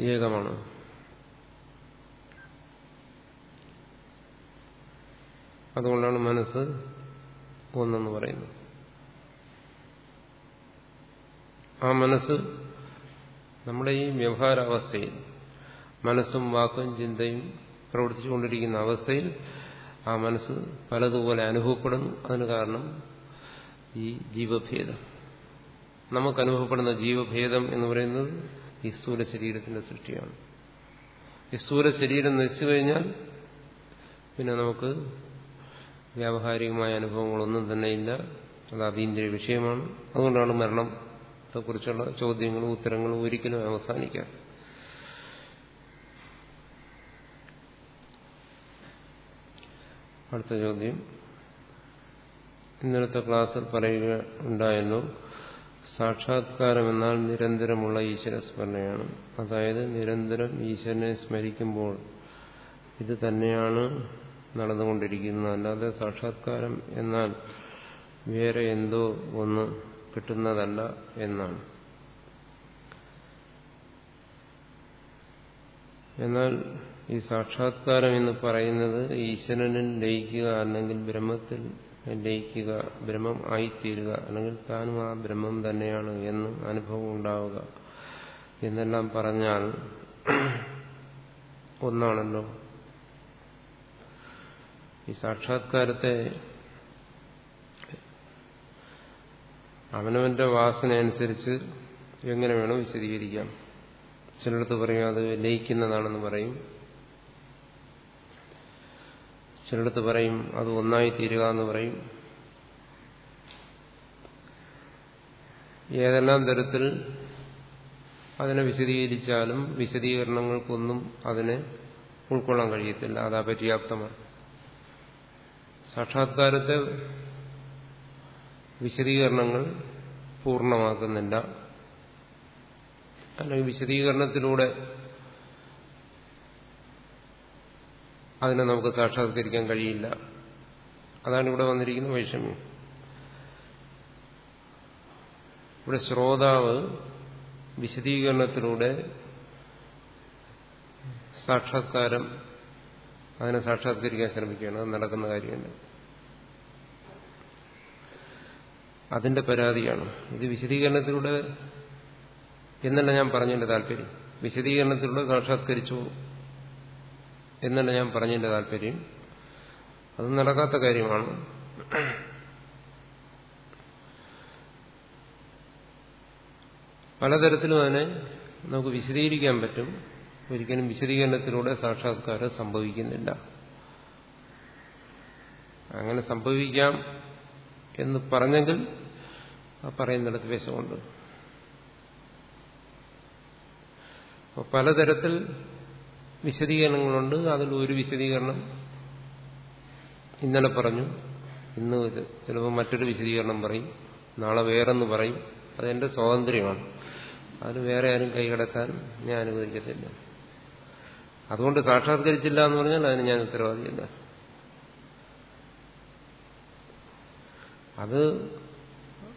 ഏകമാണ്. അതുകൊണ്ടാണ് മനസ്സ് ഒന്നെന്ന് പറയുന്നത്. ആ മനസ്സ് നമ്മുടെ ഈ വ്യവഹാരാവസ്ഥയിൽ മനസ്സും വാക്കും ചിന്തയും പ്രവർത്തിച്ചുകൊണ്ടിരിക്കുന്ന അവസ്ഥയിൽ ആ മനസ്സ് പലതുപോലെ അനുഭവപ്പെടുന്നു. അതിന് കാരണം ഈ ജീവഭേദം. നമുക്ക് അനുഭവപ്പെടുന്ന ജീവഭേദം എന്ന് പറയുന്നത് ഈ സ്ഥൂല ശരീരത്തിന്റെ സൃഷ്ടിയാണ്. ഈ സ്ഥൂല ശരീരം നശിച്ചു കഴിഞ്ഞാൽ പിന്നെ നമുക്ക് വ്യാവഹാരികമായ അനുഭവങ്ങളൊന്നും തന്നെ ഇല്ല. അത് അതീന്ദ്രിയ വിഷയമാണ്. അതുകൊണ്ടാണ് മരണത്തെ കുറിച്ചുള്ള ചോദ്യങ്ങളും ഉത്തരങ്ങളും ഒരിക്കലും അവസാനിക്കാം അടുത്ത ചോദ്യം. ഇന്നലത്തെ ക്ലാസ്സിൽ പറയുക സാക്ഷാത്കാരം എന്നാൽ നിരന്തരമുള്ള ഈശ്വര സ്മരണയാണ് അതായത് നിരന്തരം ഈശ്വരനെ സ്മരിക്കുമ്പോൾ ഇത് തന്നെയാണ് നടന്നുകൊണ്ടിരിക്കുന്നത്. അല്ലാതെ സാക്ഷാത്കാരം എന്നാൽ വേറെ എന്തോ ഒന്ന് കിട്ടുന്നതല്ല എന്നാണ്. എന്നാൽ ഈ സാക്ഷാത്കാരം എന്ന് പറയുന്നത് ഈശ്വരനിൽ ലയിക്കുക അല്ലെങ്കിൽ ബ്രഹ്മത്തിൽ ലയിക്കുക ബ്രഹ്മം ആയിത്തീരുക അല്ലെങ്കിൽ താനും ആ ബ്രഹ്മം തന്നെയാണ് എന്ന് അനുഭവം ഉണ്ടാവുക. എന്നെല്ലാം പറഞ്ഞാൽ ഒന്നാണല്ലോ. ഈ സാക്ഷാത്കാരത്തെ അവനവന്റെ വാസന അനുസരിച്ച് എങ്ങനെ വേണം വിശദീകരിക്കാം. ചിലടത്ത് പറയും അത് ലയിക്കുന്നതാണെന്ന് പറയും. ചിലടത്ത് പറയും അത് ഒന്നായി തീരുക എന്ന് പറയും. ഏതെല്ലാം തരത്തിൽ അതിനെ വിശദീകരിച്ചാലും വിശദീകരണങ്ങൾക്കൊന്നും അതിനെ ഉൾക്കൊള്ളാൻ കഴിയത്തില്ല. അത് അപര്യാപ്തമാണ് സാക്ഷാത്കാരത്തെ വിശദീകരണങ്ങൾ പൂർണമാക്കുന്നില്ല. അല്ലെങ്കിൽ വിശദീകരണത്തിലൂടെ അതിനെ നമുക്ക് സാക്ഷാത്കരിക്കാൻ കഴിയില്ല. അതാണ് ഇവിടെ വന്നിരിക്കുന്ന വൈഷമ്യം. ഇവിടെ ശ്രോതാവ് വിശദീകരണത്തിലൂടെ സാക്ഷാത്കാരം അതിനെ സാക്ഷാത്കരിക്കാൻ ശ്രമിക്കുകയാണ്. അത് നടക്കുന്ന കാര്യമല്ല. അതിന്റെ പരാതിയാണ്. ഇത് വിശദീകരണത്തിലൂടെ എന്നല്ല ഞാൻ പറഞ്ഞതിന്റെ താല്പര്യം. വിശദീകരണത്തിലൂടെ സാക്ഷാത്കരിച്ചു. എന്നല്ല ഞാൻ പറഞ്ഞതിന്റെ താല്പര്യം. അത് നടക്കാത്ത കാര്യമാണ്. പലതരത്തിലും അതിനെ നമുക്ക് വിശദീകരിക്കാൻ പറ്റും. ഒരിക്കലും വിശദീകരണത്തിലൂടെ സാക്ഷാത്കാരം സംഭവിക്കുന്നില്ല. അങ്ങനെ സംഭവിക്കാം എന്ന് പറഞ്ഞെങ്കിൽ ആ പറയുന്നിടത്ത് വിഷമുണ്ട് പലതരത്തിൽ വിശദീകരണങ്ങളുണ്ട്. അതിൽ ഒരു വിശദീകരണം ഇന്നലെ പറഞ്ഞു. ഇന്ന് ചിലപ്പോൾ മറ്റൊരു വിശദീകരണം പറയും. നാളെ വേറെന്ന് പറയും. അതെന്റെ സ്വാതന്ത്ര്യമാണ്. അത് വേറെ ആരും കൈകടത്താൻ ഞാൻ അനുവദിക്കത്തില്ല. അതുകൊണ്ട് സാക്ഷാത്കരിച്ചില്ല എന്ന് പറഞ്ഞാൽ അതിന് ഞാൻ ഉത്തരവാദിയില്ല. അത്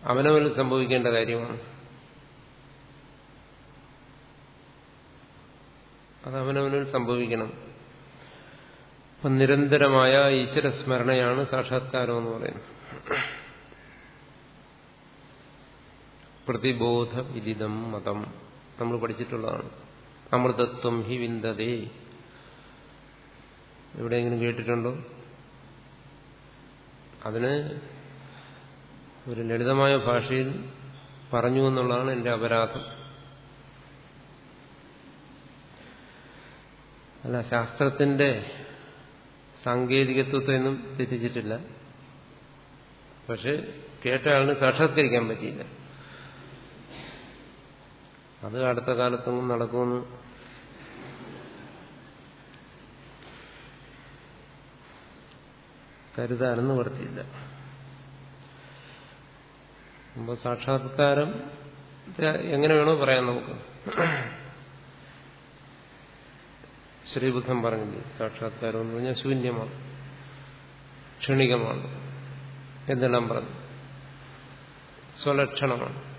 അവനവന് സംഭവിക്കേണ്ട കാര്യമാണ്. അത് അവനവനിൽ സംഭവിക്കണം. അപ്പം നിരന്തരമായ ഈശ്വരസ്മരണയാണ് സാക്ഷാത്കാരം എന്ന് പറയുന്നത്. പ്രതിബോധ വിദിതം മതം. നമ്മൾ പഠിച്ചിട്ടുള്ളതാണ്. അമൃതത്വം ഹി വിന്ദതേ. എവിടെയെങ്കിലും കേട്ടിട്ടുണ്ടോ? അതിന് ഒരു ലളിതമായ ഭാഷയിൽ പറഞ്ഞു എന്നുള്ളതാണ് എന്റെ അപരാധം. അല്ല ശാസ്ത്രത്തിന്റെ സാങ്കേതികത്വത്തെയൊന്നും തെറ്റിച്ചിട്ടില്ല. പക്ഷെ കേട്ട ആളിന് സാക്ഷാത്കരിക്കാൻ പറ്റിയില്ല. അത് അടുത്ത കാലത്തൊന്നും നടക്കുമെന്ന് കരുതാനൊന്നും വർത്തിയില്ല സാക്ഷാത്കാരം എങ്ങനെ വേണോ പറയാം നമുക്ക്. ശ്രീബുദ്ധം പറഞ്ഞില്ലേ? സാക്ഷാത്കാരം എന്ന് പറഞ്ഞാൽ ശൂന്യമാണ്. ക്ഷണികമാണ്. എന്തെല്ലാം പറഞ്ഞു? സ്വലക്ഷണമാണ്.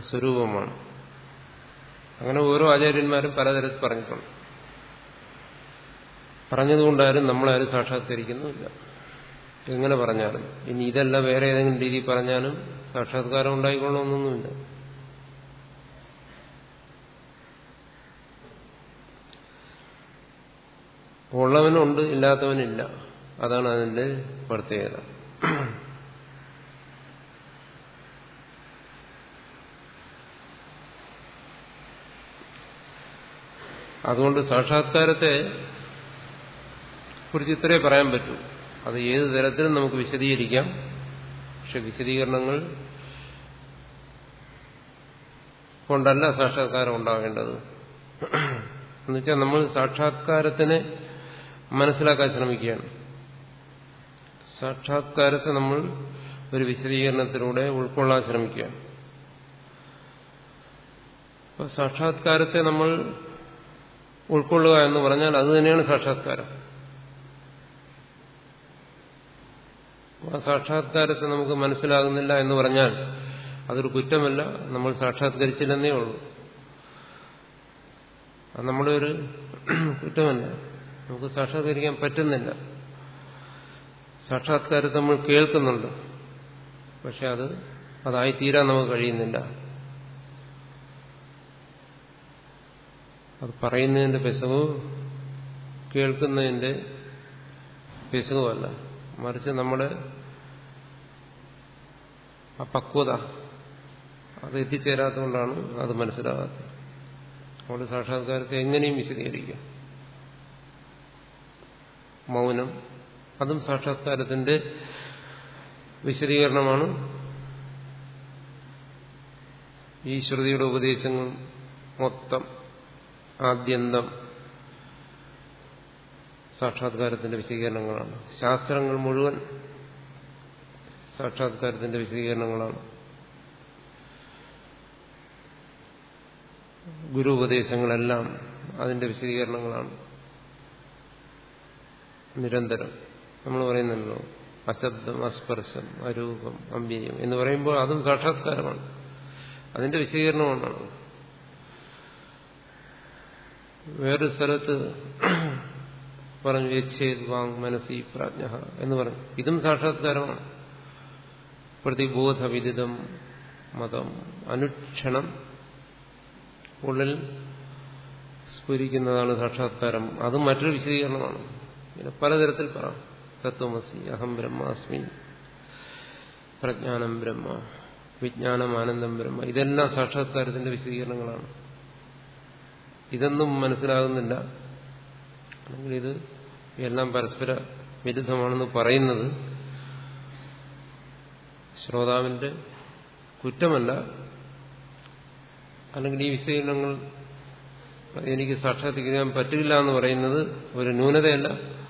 സ്വരൂപമാണ്. അങ്ങനെ ഓരോ ആചാര്യന്മാരും പലതരത്തിൽ പറഞ്ഞിട്ടുണ്ട്. പറഞ്ഞതുകൊണ്ടാരും നമ്മളാരും സാക്ഷാത്കരിക്കുന്നുമില്ല. എങ്ങനെ പറഞ്ഞാലും. ഇനി ഇതല്ല വേറെ ഏതെങ്കിലും രീതിയിൽ പറഞ്ഞാലും സാക്ഷാത്കാരം ഉണ്ടായിക്കൊള്ളണമെന്നൊന്നുമില്ല. ഉള്ളവനുണ്ട് ഇല്ലാത്തവനില്ല. അതാണ് അതിന്റെ പ്രത്യേകത. അതുകൊണ്ട് സാക്ഷാത്കാരത്തെ കുറിച്ച് ഇത്രേ പറയാൻ പറ്റൂ. അത് ഏത് തരത്തിലും നമുക്ക് വിശദീകരിക്കാം. പക്ഷെ വിശദീകരണങ്ങൾ കൊണ്ടല്ല സാക്ഷാത്കാരം ഉണ്ടാകേണ്ടത്. എന്നുവെച്ചാൽ നമ്മൾ സാക്ഷാത്കാരത്തിനെ മനസ്സിലാക്കാൻ ശ്രമിക്കുകയാണ്. സാക്ഷാത്കാരത്തെ നമ്മൾ ഒരു വിശദീകരണത്തിലൂടെ ഉൾക്കൊള്ളാൻ ശ്രമിക്കുകയാണ്. അപ്പൊ സാക്ഷാത്കാരത്തെ നമ്മൾ ഉൾക്കൊള്ളുക എന്ന് പറഞ്ഞാൽ അത് തന്നെയാണ് സാക്ഷാത്കാരം. ആ സാക്ഷാത്കാരത്തെ നമുക്ക് മനസ്സിലാകുന്നില്ല എന്ന് പറഞ്ഞാൽ അതൊരു കുറ്റമല്ല. നമ്മൾ സാക്ഷാത്കരിച്ചില്ലെന്നേ ഉള്ളൂ. അത് നമ്മുടെ ഒരു കുറ്റമല്ല. നമുക്ക് സാക്ഷാത്കരിക്കാൻ പറ്റുന്നില്ല. സാക്ഷാത്കാരത്തെ നമ്മൾ കേൾക്കുന്നുണ്ട്. പക്ഷെ അത് അതായി തീരാൻ നമുക്ക് കഴിയുന്നില്ല. അത് പറയുന്നതിന്റെ പെശകോ കേൾക്കുന്നതിന്റെ പെശകുമല്ല മറിച്ച് നമ്മുടെ ആ പക്വത അത് എത്തിച്ചേരാത്തതുകൊണ്ടാണ് അത് മനസ്സിലാകാത്തത്. അവിടെ സാക്ഷാത്കാരത്തെ എങ്ങനെയും വിശദീകരിക്കാം. മൗനം. അതും സാക്ഷാത്കാരത്തിന്റെ വിശദീകരണമാണ്. ഈ ശ്രുതിയുടെ ഉപദേശങ്ങൾ മൊത്തം ആദ്യന്തം സാക്ഷാത്കാരത്തിന്റെ വിശദീകരണങ്ങളാണ്. ശാസ്ത്രങ്ങൾ മുഴുവൻ സാക്ഷാത്കാരത്തിന്റെ വിശദീകരണങ്ങളാണ്. ഗുരു ഉപദേശങ്ങളെല്ലാം അതിന്റെ വിശദീകരണങ്ങളാണ്. നിരന്തരം. നമ്മൾ പറയുന്നല്ലോ അശബ്ദം അസ്പർശം അരൂപം അമ്പ്യം എന്ന് പറയുമ്പോൾ അതും സാക്ഷാത്കാരമാണ്. അതിന്റെ വിശദീകരണമാണ്. വേറൊരു സ്ഥലത്ത് പറഞ്ഞു യച്ഛേത് വാങ് മനസ്സി പ്രാജ്ഞ എന്ന് പറഞ്ഞു. ഇതും സാക്ഷാത്കാരമാണ്. പ്രതിബോധവിദിതം മതം അനുക്ഷണം ഉള്ളിൽ സ്ഫുരിക്കുന്നതാണ് സാക്ഷാത്കാരം. അതും മറ്റൊരു വിശദീകരണമാണ്. ഇങ്ങനെ പലതരത്തിൽ പറയാം. തത്വമസി അഹം ബ്രഹ്മാസ്മി പ്രജ്ഞാനം ബ്രഹ്മ വിജ്ഞാനം ആനന്ദം ബ്രഹ്മ. ഇതെല്ലാം സാക്ഷാത്കാരത്തിന്റെ വിശദീകരണങ്ങളാണ്. ഇതൊന്നും മനസ്സിലാകുന്നില്ല. അല്ലെങ്കിൽ ഇത് എല്ലാം പരസ്പര വിരുദ്ധമാണെന്ന് പറയുന്നത് ശ്രോതാവിന്റെ കുറ്റമല്ല. അല്ലെങ്കിൽ ഈ വിശദീകരണങ്ങൾ എനിക്ക് സാക്ഷാത്കരിക്കാൻ പറ്റില്ല എന്ന് പറയുന്നത് ഒരു ന്യൂനതയല്ല.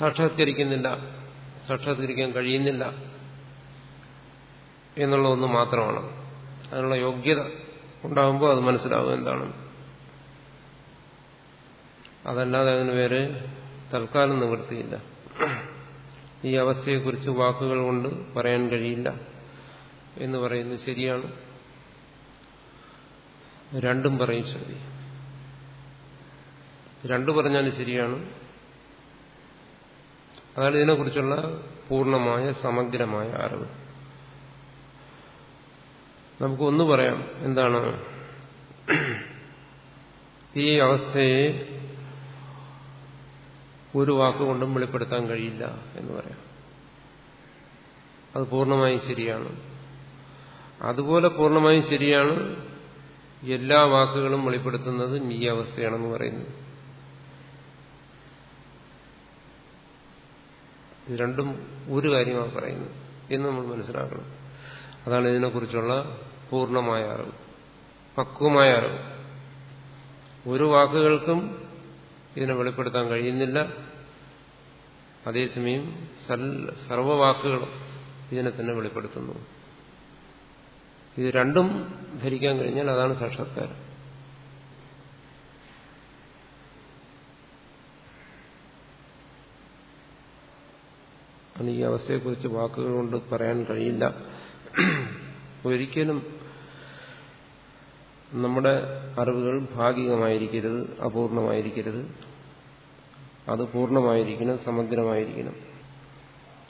സാക്ഷാത്കരിക്കുന്നില്ല സാക്ഷാത്കരിക്കാൻ കഴിയുന്നില്ല എന്നുള്ള ഒന്ന് മാത്രമാണ്. അതിനുള്ള യോഗ്യത ഉണ്ടാകുമ്പോൾ അത് മനസ്സിലാവും എന്താണ്. അതല്ലാതെ അതിന് വേറെ തൽക്കാലം നിവൃത്തിയില്ല. ഈ അവസ്ഥയെക്കുറിച്ച് വാക്കുകൾ കൊണ്ട് പറയാൻ കഴിയില്ല എന്ന് പറയുന്നത് ശരിയാണ്. രണ്ടും പറയും ശരി രണ്ടു പറഞ്ഞാലും ശരിയാണ്. അതാണ് ഇതിനെക്കുറിച്ചുള്ള പൂർണമായ സമഗ്രമായ അറിവ്. നമുക്ക് ഒന്ന് പറയാം എന്താണ്? ഈ അവസ്ഥയെ ഒരു വാക്കുകൊണ്ടും വെളിപ്പെടുത്താൻ കഴിയില്ല എന്ന് പറയാം. അത് പൂർണമായും ശരിയാണ്. അതുപോലെ പൂർണമായും ശരിയാണ് എല്ലാ വാക്കുകളും വെളിപ്പെടുത്തുന്നതും ഈ അവസ്ഥയാണെന്ന് പറയുന്നത്. ഇത് രണ്ടും ഒരു കാര്യമാണ് പറയുന്നത് എന്ന് നമ്മൾ മനസ്സിലാക്കണം. അതാണ് ഇതിനെക്കുറിച്ചുള്ള പൂർണമായ അറിവ് പക്വമായ അറിവ്. ഒരു വാക്കുകൾക്കും ഇതിനെ വെളിപ്പെടുത്താൻ കഴിയുന്നില്ല. അതേസമയം സർവവാക്കുകളും ഇതിനെ തന്നെ വെളിപ്പെടുത്തുന്നു. ഇത് രണ്ടും ധരിക്കാൻ കഴിഞ്ഞാൽ അതാണ് സാക്ഷാത്കാരം. ഈ അവസ്ഥയെക്കുറിച്ച് വാക്കുകൾ കൊണ്ട് പറയാൻ കഴിയില്ല. ഒരിക്കലും നമ്മുടെ അറിവുകൾ ഭാഗികമായിരിക്കരുത് അപൂർണമായിരിക്കരുത്. അത് പൂർണമായിരിക്കണം സമഗ്രമായിരിക്കണം.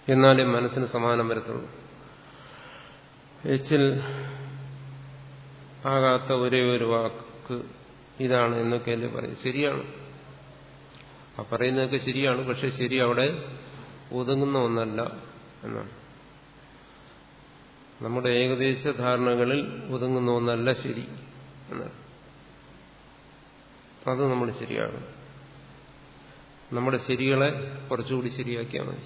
എന്നാലേ മനസ്സിന് സമാനം വരത്തുള്ളൂ. എച്ചിൽ ആകാത്ത ഒരേ ഒരു വാക്ക് ഇതാണ് എന്നൊക്കെ അല്ലേ പറയും ശരിയാണ്. ആ പറയുന്നതൊക്കെ ശരിയാണ് പക്ഷെ ശരി അവിടെ ഒതുങ്ങുന്ന ഒന്നല്ല എന്നാണ്. നമ്മുടെ ഏകദേശ ധാരണകളിൽ ഒതുങ്ങുന്ന ഒന്നല്ല ശരി എന്നാണ്. അത് നമ്മൾ ശരിയാണ്. നമ്മുടെ ശരികളെ കുറച്ചുകൂടി ശരിയാക്കിയാൽ മതി.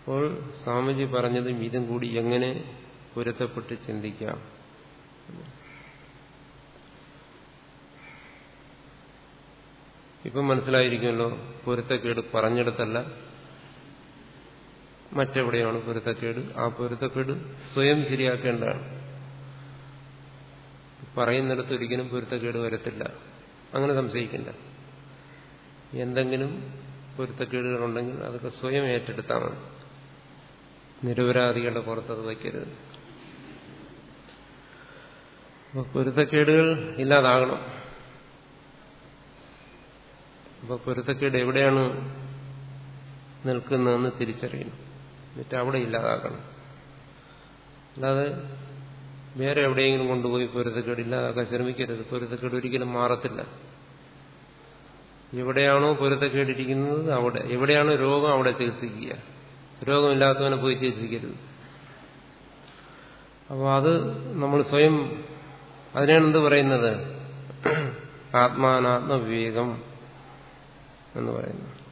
അപ്പോൾ സ്വാമിജി പറഞ്ഞതും ഇതും കൂടി എങ്ങനെ പൊരുത്തപ്പെട്ട് ചിന്തിക്കാം? ഇപ്പം മനസ്സിലായിരിക്കുമല്ലോ പൊരുത്തക്കേട് പറഞ്ഞെടുത്തല്ല. മറ്റെവിടെയാണ് പൊരുത്തക്കേട്? ആ പൊരുത്തക്കേട് സ്വയം ശരിയാക്കേണ്ടതാണ്. പറയുന്നിടത്ത് ഒരിക്കലും പൊരുത്തക്കേട് വരത്തില്ല. അങ്ങനെ സംശയിക്കണ്ട. എന്തെങ്കിലും പൊരുത്തക്കേടുകളുണ്ടെങ്കിൽ അതൊക്കെ സ്വയം ഏറ്റെടുത്താൽ മതി. നിരപരാധികളുടെ പുറത്തത് വയ്ക്കരുത്. പൊരുത്തക്കേടുകൾ ഇല്ലാതാകണം. അപ്പൊ പൊരുത്തക്കേട് എവിടെയാണ് നിൽക്കുന്നതെന്ന് തിരിച്ചറിയണം. എന്നിട്ട് അവിടെ ഇല്ലാതാക്കണം. അല്ലാതെ വേറെ എവിടെയെങ്കിലും കൊണ്ടുപോയി പൊരുത്തക്കേട് ഇല്ലാതാക്കാൻ ശ്രമിക്കരുത്. പൊരുത്തക്കേട് ഒരിക്കലും മാറത്തില്ല. എവിടെയാണോ പൊരുത്തക്കേടിരിക്കുന്നത് അവിടെ. എവിടെയാണോ രോഗം അവിടെ ചികിത്സിക്കുക. രോഗമില്ലാത്തവനെ പോയി ചികിത്സിക്കരുത്. അപ്പോൾ അത് നമ്മൾ സ്വയം അതിനാണ് എന്ത് പറയുന്നത്? ആത്മാനാത്മവിവേകം. എന്ന് പറയുന്നു.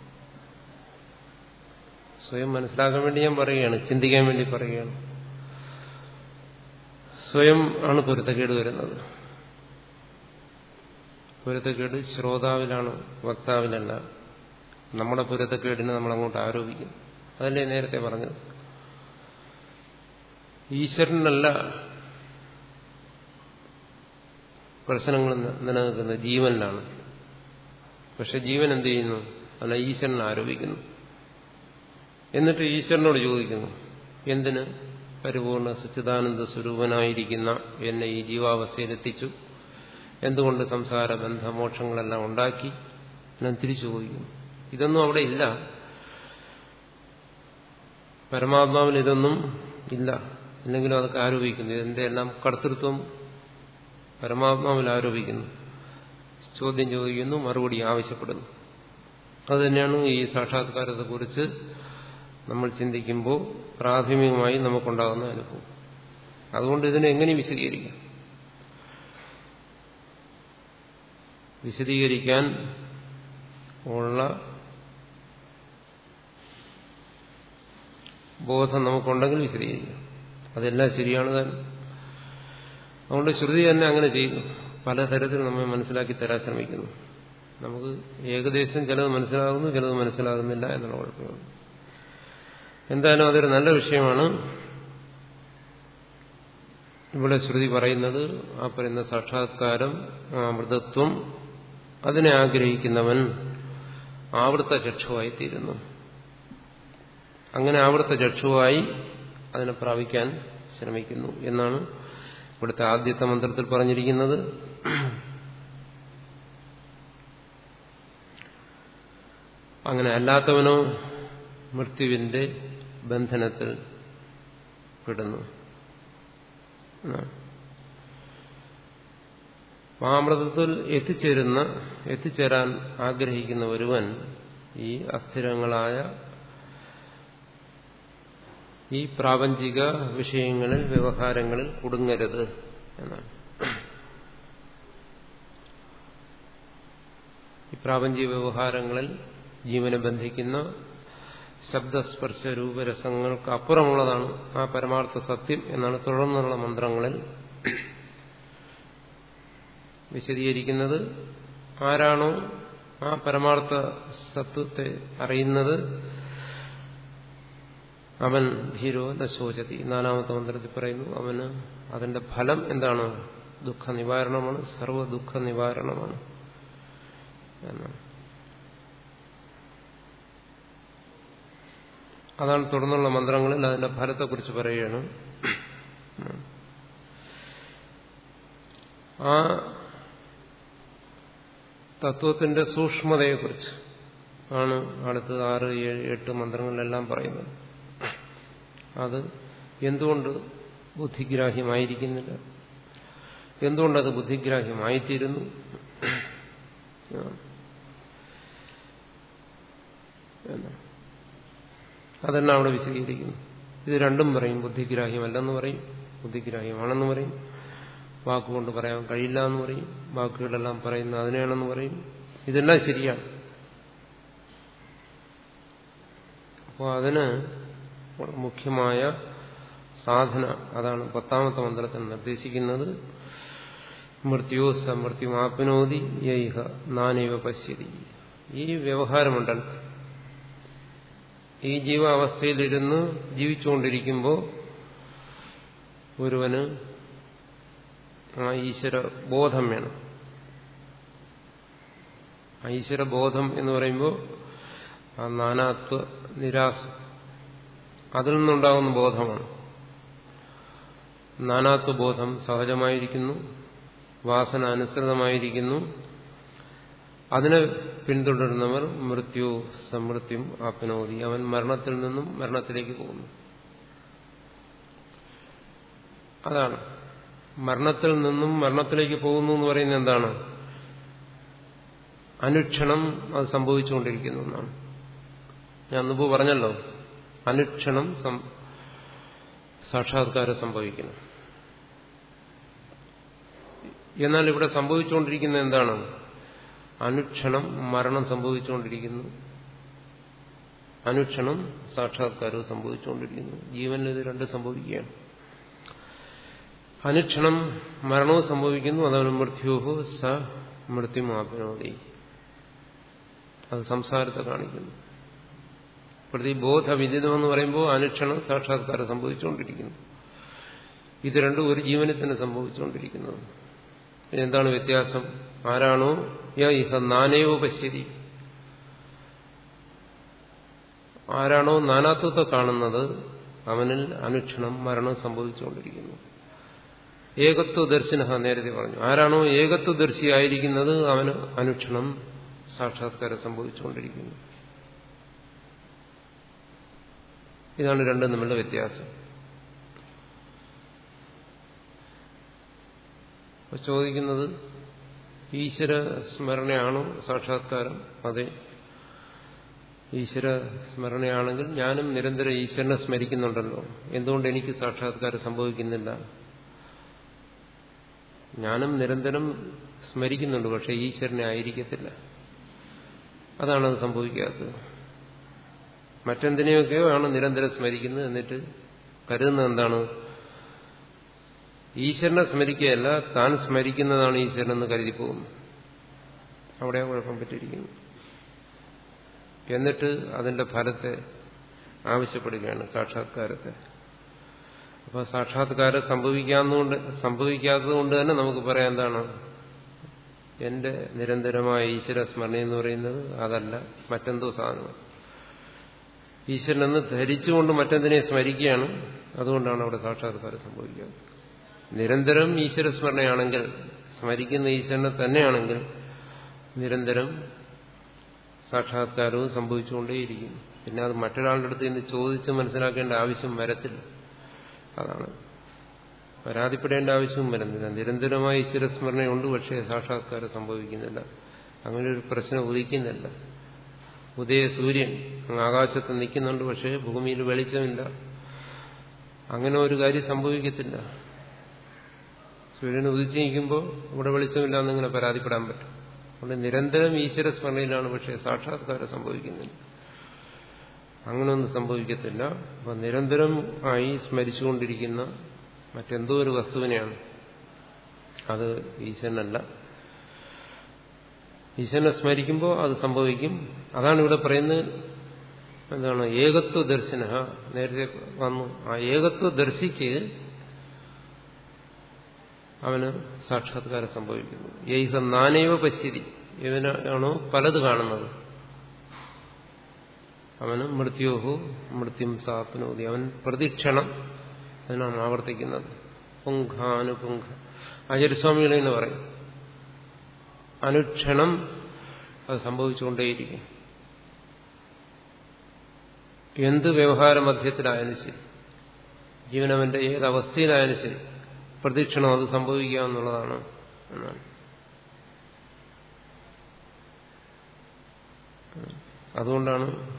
സ്വയം മനസ്സിലാക്കാൻ വേണ്ടി ഞാൻ പറയുകയാണ് ചിന്തിക്കാൻ വേണ്ടി പറയുകയാണ്. സ്വയം ആണ് പൊരുത്തക്കേട് വരുന്നത്. പൊരുത്തക്കേട് ശ്രോതാവിലാണ് വക്താവിലല്ല. നമ്മുടെ പൊരുത്തക്കേടിനെ നമ്മൾ അങ്ങോട്ട് ആരോപിക്കും. അതല്ലേ നേരത്തെ പറഞ്ഞത്. ഈശ്വരനല്ല പ്രശ്നങ്ങൾ നിലനിൽക്കുന്നത് ജീവനിലാണ്. പക്ഷെ ജീവൻ എന്ത് ചെയ്യുന്നു? അല്ല ഈശ്വരനെ ആരോപിക്കുന്നു. എന്നിട്ട് ഈശ്വരനോട് ചോദിക്കുന്നു എന്തിന്? പരിപൂർണ സച്ചിദാനന്ദ സ്വരൂപനായിരിക്കുന്ന എന്നെ ഈ ജീവാവസ്ഥയിലെത്തിച്ചു. എന്തുകൊണ്ട് സംസാര ബന്ധ മോക്ഷങ്ങളെല്ലാം ഉണ്ടാക്കി? ഞാൻ തിരിച്ചു ചോദിക്കുന്നു. ഇതൊന്നും അവിടെ ഇല്ല. പരമാത്മാവിൽ ഇതൊന്നും ഇല്ല. ഇല്ലെങ്കിലും അതൊക്കെ ആരോപിക്കുന്നു. ഇതിന്റെ എല്ലാം കർത്തൃത്വം പരമാത്മാവിൽ ആരോപിക്കുന്നു. ചോദ്യം ചോദിക്കുന്നു മറുപടി ആവശ്യപ്പെടുന്നു. അതുതന്നെയാണ് ഈ സാക്ഷാത്കാരത്തെ കുറിച്ച് നമ്മൾ ചിന്തിക്കുമ്പോൾ പ്രാഥമികമായി നമുക്കുണ്ടാകുന്ന അനുഭവം. അതുകൊണ്ട് ഇതിനെ എങ്ങനെ വിശദീകരിക്കാം? വിശദീകരിക്കാൻ ഉള്ള ബോധം നമുക്കുണ്ടെങ്കിൽ വിശദീകരിക്കാം. അതെല്ലാം ശരിയാണ് താൻ. അതുകൊണ്ട് ശ്രുതി തന്നെ അങ്ങനെ ചെയ്യുന്നു. പലതരത്തിൽ നമ്മെ മനസ്സിലാക്കി തരാൻ ശ്രമിക്കുന്നു. നമുക്ക് ഏകദേശം ചിലത് മനസ്സിലാകുന്നു ചിലത് മനസ്സിലാകുന്നില്ല എന്നുള്ള കുഴപ്പമാണ് എന്തായാലും അതൊരു നല്ല വിഷയമാണ്. ഇവിടെ ശ്രുതി പറയുന്നത് ആ പറയുന്ന സാക്ഷാത്കാരം അമൃതത്വം അതിനെ ആഗ്രഹിക്കുന്നവൻ ആവൃത്ത ചക്ഷുവായി തീരുന്നു അങ്ങനെ ആവൃത്ത ചക്ഷുവായി അതിനെ പ്രാപിക്കാൻ ശ്രമിക്കുന്നു എന്നാണ് ഇവിടുത്തെ ആദ്യത്തെ മന്ത്രത്തിൽ പറഞ്ഞിരിക്കുന്നത് അങ്ങനെ അല്ലാത്തവനോ മൃത്യുവിന്റെ ബന്ധനത്തിൽ പെടുന്നു. മാമൃതത്തിൽ എത്തിച്ചേരുന്ന എത്തിച്ചേരാൻ ആഗ്രഹിക്കുന്ന ഒരുവൻ ഈ അസ്ഥിരങ്ങളായ ഈ പ്രാപഞ്ചിക വിഷയങ്ങളിൽ വ്യവഹാരങ്ങളിൽ കുടുങ്ങരുത് എന്നാണ്. ഈ പ്രാപഞ്ചിക വ്യവഹാരങ്ങളിൽ ജീവനെ ബന്ധിക്കുന്ന ശബ്ദസ്പർശ രൂപരസങ്ങൾക്ക് അപ്പുറമുള്ളതാണ് ആ പരമാർത്ഥ സത്യം എന്നാണ് തുടർന്നുള്ള മന്ത്രങ്ങളിൽ വിശദീകരിക്കുന്നത്. ആരാണോ ആ പരമാർത്ഥ സത്വത്തെ അറിയുന്നത് അവൻ ധീരോ ദശോചതി നാലാമത്തെ മന്ത്രത്തിൽ പറയുന്നു അവന് അതിന്റെ ഫലം എന്താണ്? ദുഃഖ നിവാരണമാണ് സർവ ദുഃഖ നിവാരണമാണ് എന്നാണ് അതാണ് തുടർന്നുള്ള മന്ത്രങ്ങളിൽ അതിന്റെ ഫലത്തെക്കുറിച്ച് പറയുകയാണ്. ആ തത്വത്തിന്റെ സൂക്ഷ്മതയെക്കുറിച്ച് ആണ് അടുത്ത് ആറ് ഏഴ് എട്ട് മന്ത്രങ്ങളിലെല്ലാം പറയുന്നത്. അത് എന്തുകൊണ്ട് ബുദ്ധിഗ്രാഹ്യമായിരിക്കുന്നില്ല? എന്തുകൊണ്ടത് ബുദ്ധിഗ്രാഹ്യമായിത്തീരുന്നു? അതെല്ലാം അവിടെ വിശദീകരിക്കുന്നു? ഇത് രണ്ടും പറയും ബുദ്ധിഗ്രാഹ്യമല്ലെന്ന് പറയും ബുദ്ധിഗ്രാഹ്യമാണെന്ന് പറയും വാക്കുകൊണ്ട് പറയാൻ കഴിയില്ല എന്ന് പറയും വാക്കുകളെല്ലാം പറയുന്ന അതിനെയാണെന്ന് പറയും. ഇതെല്ലാം ശരിയാണ്. അപ്പോൾ അതിന് മുഖ്യമായ സാധന അതാണ് പത്താമത്തെ മന്ത്രത്തിൽ നിർദ്ദേശിക്കുന്നത്. മൃത്യോ സമൃത്യുമാപ്നോതി യൈഹ നാനൈവ പശ്യതി. ഈ വ്യവഹാരമുണ്ടല്ലോ ഈ ജീവാവസ്ഥയിലിരുന്ന് ജീവിച്ചുകൊണ്ടിരിക്കുമ്പോൾ ഒരുവന് ആ ഈശ്വര ബോധം വേണം. ഐശ്വര ബോധം എന്ന് പറയുമ്പോൾ ആ നാനാത്വ നിരാശ അതിൽ നിന്നുണ്ടാകുന്ന ബോധമാണ്. നാനാത്വബോധം സഹജമായിരിക്കുന്നു വാസന അനുസൃതമായിരിക്കുന്നു. അതിനെ പിന്തുടരുന്നവർ മൃത്യു സമൃത്യും ആപ്നോതി അവൻ മരണത്തിൽ നിന്നും മരണത്തിലേക്ക് പോകുന്നു. അതാണ്. മരണത്തിൽ നിന്നും മരണത്തിലേക്ക് പോകുന്നു എന്ന് പറയുന്നത് എന്താണ്? അനുക്ഷണം അത് സംഭവിച്ചുകൊണ്ടിരിക്കുന്നു എന്നാണ് ഞാൻ മുമ്പ് പറഞ്ഞല്ലോ അനുക്ഷണം സാക്ഷാത്കാരം സംഭവിക്കുന്നു. എന്നാൽ ഇവിടെ സംഭവിച്ചുകൊണ്ടിരിക്കുന്ന എന്താണ്? അനുക്ഷണം മരണം സംഭവിച്ചുകൊണ്ടിരിക്കുന്നു. അനുക്ഷണം സാക്ഷാത്കാരവും സംഭവിച്ചുകൊണ്ടിരിക്കുന്നു. ജീവനിൽ ഇത് രണ്ട് സംഭവിക്കുകയാണ്. അനുക്ഷണം മരണവും സംഭവിക്കുന്നു. അതാണ് മൃത്യുഹോ സ മൃത്യുമാപനോദി അത് സംസാരത്തെ കാണിക്കുന്നു. പ്രതിബോധവിദിതം എന്ന് പറയുമ്പോൾ അനുക്ഷണം സാക്ഷാത്കാരം സംഭവിച്ചുകൊണ്ടിരിക്കുന്നു. ഇത് രണ്ടും ഒരു ജീവനെ തന്നെ സംഭവിച്ചുകൊണ്ടിരിക്കുന്നത്. എന്താണ് വ്യത്യാസം? ആരാണോ? ഇഹ നാനയോ പശ്യതി. ആരാണോ നാനാത്വത്തെ കാണുന്നത് അവനിൽ അനുക്ഷണം മരണം സംഭവിച്ചുകൊണ്ടിരിക്കുന്നു. ഏകത്വ ദർശന നേരത്തെ പറഞ്ഞു. ആരാണോ ഏകത്വദർശിയായിരിക്കുന്നത് അവന് അനുക്ഷണം സാക്ഷാത്കാരം സംഭവിച്ചുകൊണ്ടിരിക്കുന്നു. ഇതാണ് രണ്ടും തമ്മിലുള്ള വ്യത്യാസം. ചോദിക്കുന്നത് ഈശ്വര സ്മരണയാണോ സാക്ഷാത്കാരം? അതെ. ഈശ്വര സ്മരണയാണെങ്കിൽ ഞാനും നിരന്തരം ഈശ്വരനെ സ്മരിക്കുന്നുണ്ടല്ലോ. എന്തുകൊണ്ട് എനിക്ക് സാക്ഷാത്കാരം സംഭവിക്കുന്നില്ല? ഞാനും നിരന്തരം സ്മരിക്കുന്നുണ്ട് പക്ഷെ ഈശ്വരനെ ആയിരിക്കത്തില്ല. അതാണ് അത് സംഭവിക്കാത്തത്. മറ്റെന്തിനെയൊക്കെയോ ആണ് നിരന്തരം സ്മരിക്കുന്നത് എന്നിട്ട് കരുതുന്നത് എന്താണ്? ഈശ്വരനെ സ്മരിക്കുകയല്ല താൻ സ്മരിക്കുന്നതാണ് ഈശ്വരൻ എന്ന് കരുതി പോകുന്നു. അവിടെ കുഴപ്പം പറ്റിയിരിക്കുന്നു എന്നിട്ട് അതിന്റെ ഫലത്തെ ആവശ്യപ്പെടുകയാണ് സാക്ഷാത്കാരത്തെ. അപ്പോൾ സാക്ഷാത്കാരം സംഭവിക്കാത്തതുകൊണ്ട് സംഭവിക്കാത്തത് കൊണ്ട് തന്നെ നമുക്ക് പറയാം എന്താണ്? എന്റെ നിരന്തരമായ ഈശ്വര സ്മരണ എന്ന് പറയുന്നത് അതല്ല മറ്റെന്തോ സാധനം ഈശ്വരനെന്ന് ധരിച്ചുകൊണ്ട് മറ്റെന്തിനെ സ്മരിക്കുകയാണ്? അതുകൊണ്ടാണ് അവിടെ സാക്ഷാത്കാരം സംഭവിക്കുന്നത്. നിരന്തരം ഈശ്വര സ്മരണയാണെങ്കിൽ സ്മരിക്കുന്ന ഈശ്വരനെ തന്നെയാണെങ്കിൽ നിരന്തരം സാക്ഷാത്കാരവും സംഭവിച്ചുകൊണ്ടേയിരിക്കും. പിന്നെ അത് മറ്റൊരാളുടെ അടുത്ത് നിന്ന് ചോദിച്ച് മനസ്സിലാക്കേണ്ട ആവശ്യം വരത്തില്ല. അതാണ്. പരാതിപ്പെടേണ്ട ആവശ്യവും വരുന്നില്ല. നിരന്തരമായ ഈശ്വരസ്മരണയുണ്ട് പക്ഷേ സാക്ഷാത്കാരം സംഭവിക്കുന്നില്ല. അങ്ങനെ ഒരു പ്രശ്നം ഉദിക്കുന്നില്ല. ഉദയ സൂര്യൻ ആകാശത്ത് നിൽക്കുന്നുണ്ട് പക്ഷേ ഭൂമിയിൽ വെളിച്ചമില്ല. അങ്ങനെ ഒരു കാര്യം സംഭവിക്കത്തില്ല. സൂര്യൻ ഉദിച്ചു നിൽക്കുമ്പോൾ ഇവിടെ വെളിച്ചമില്ല എന്ന് ഇങ്ങനെ പരാതിപ്പെടാൻ പറ്റും. അതുകൊണ്ട് നിരന്തരം ഈശ്വര സ്മരണയിലാണ് പക്ഷേ സാക്ഷാത്കാരം സംഭവിക്കുന്നില്ല. അങ്ങനെയൊന്നും സംഭവിക്കത്തില്ല. അപ്പൊ നിരന്തരം ആയി സ്മരിച്ചുകൊണ്ടിരിക്കുന്ന മറ്റെന്തോ ഒരു വസ്തുവിനെയാണ്. അത് ഈശ്വരനല്ല. ഈശ്വരനെ സ്മരിക്കുമ്പോൾ അത് സംഭവിക്കും. അതാണ് ഇവിടെ പറയുന്നത് എന്താണ്? ഏകത്വ ദർശന. നേരത്തെ വന്നു. ആ ഏകത്വ ദർശിക്ക് അവന് സാക്ഷാത്കാരം സംഭവിക്കുന്നു. ഏഹ നാനേവ പശ്യതി. ഇവനാണോ പലത് കാണുന്നത്. അവന് മൃത്യോഹു മൃത്യും സാപ്നോതി. അവൻ പ്രതിക്ഷണം അതിനാണ് ആവർത്തിക്കുന്നത്. പുങ്കാനുപുങ്ക. ആചാര്യസ്വാമികളെ എന്ന് പറയും. അനുക്ഷണം അത് സംഭവിച്ചുകൊണ്ടേയിരിക്കും. എന്ത് വ്യവഹാര മധ്യത്തിലായാലും ശരി. ജീവനവന്റെ ഏതവസ്ഥയിലായാലും ശരി. പ്രതീക്ഷണം അത് സംഭവിക്കുക എന്നുള്ളതാണ് എന്നാണ്. അതുകൊണ്ടാണ്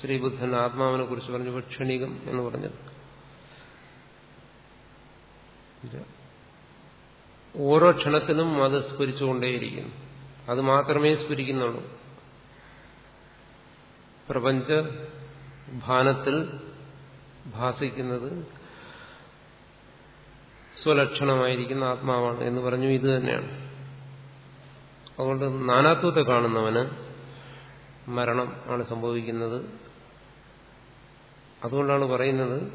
ശ്രീബുദ്ധൻ ആത്മാവിനെ കുറിച്ച് പറഞ്ഞു ക്ഷണികം എന്ന് പറഞ്ഞത്. ഓരോ ക്ഷണത്തിനും അത് സ്ഫുരിച്ചുകൊണ്ടേയിരിക്കുന്നു. അത് മാത്രമേ സ്ഫുരിക്കുന്നുള്ളൂ. പ്രപഞ്ച ഭാനത്തിൽ ഭാസിക്കുന്നത് സ്വലക്ഷണമായിരിക്കുന്ന ആത്മാവാണ് എന്ന് പറഞ്ഞു ഇത് തന്നെയാണ്. അതുകൊണ്ട് നാനാത്വത്തെ കാണുന്നവന് മരണം ആണ് സംഭവിക്കുന്നത്. അതുകൊണ്ടാണ് പറയുന്നത്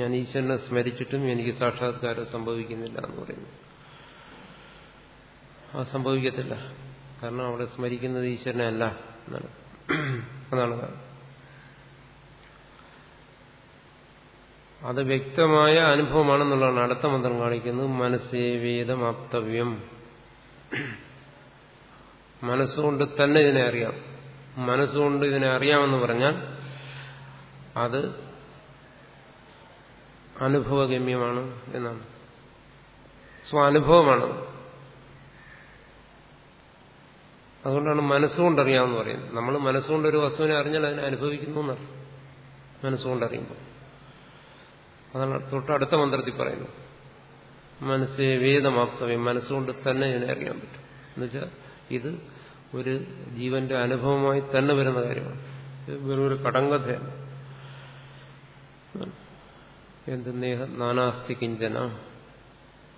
ഞാൻ ഈശ്വരനെ സ്മരിച്ചിട്ടും എനിക്ക് സാക്ഷാത്കാരം സംഭവിക്കുന്നില്ല എന്ന് പറയുന്നു അത് സംഭവിക്കത്തില്ല. കാരണം അവിടെ സ്മരിക്കുന്നത് ഈശ്വരനെ അല്ല എന്നാണ്. അതാണ് അത് വ്യക്തമായ അനുഭവമാണെന്നുള്ളതാണ് അടുത്ത മന്ത്രം കാണിക്കുന്നത്. മനസ്സേ വേദമാപ്തവ്യം മനസ്സുകൊണ്ട് തന്നെ ഇതിനെ അറിയാം. മനസ്സുകൊണ്ട് ഇതിനെ അറിയാമെന്ന് പറഞ്ഞാൽ അത് അനുഭവഗമ്യമാണ് എന്നാണ്. സ്വാനുഭവമാണ് അതുകൊണ്ടാണ് മനസ്സുകൊണ്ടറിയാമെന്ന് പറയുന്നത്. നമ്മൾ മനസ്സുകൊണ്ട് ഒരു വസ്തുവിനെ അറിഞ്ഞാൽ അതിനെ അനുഭവിക്കുന്നു മനസ്സുകൊണ്ടറിയുമ്പോൾ. അതാണ് തൊട്ട് അടുത്ത മന്ത്രത്തിൽ പറയുന്നത്. മനസ്സേ വേദമാപ്തവ്യം മനസ്സുകൊണ്ട് തന്നെ ഇതിനെ അറിയാൻ പറ്റും. എന്നുവെച്ചാൽ ഇത് ഒരു ജീവന്റെ അനുഭവമായി തന്നെ വരുന്ന കാര്യമാണ്. വെറൊരു കടങ്കഥയാണ്. എന്ത് നേഹ നാനാസ്തി കിഞ്ചന.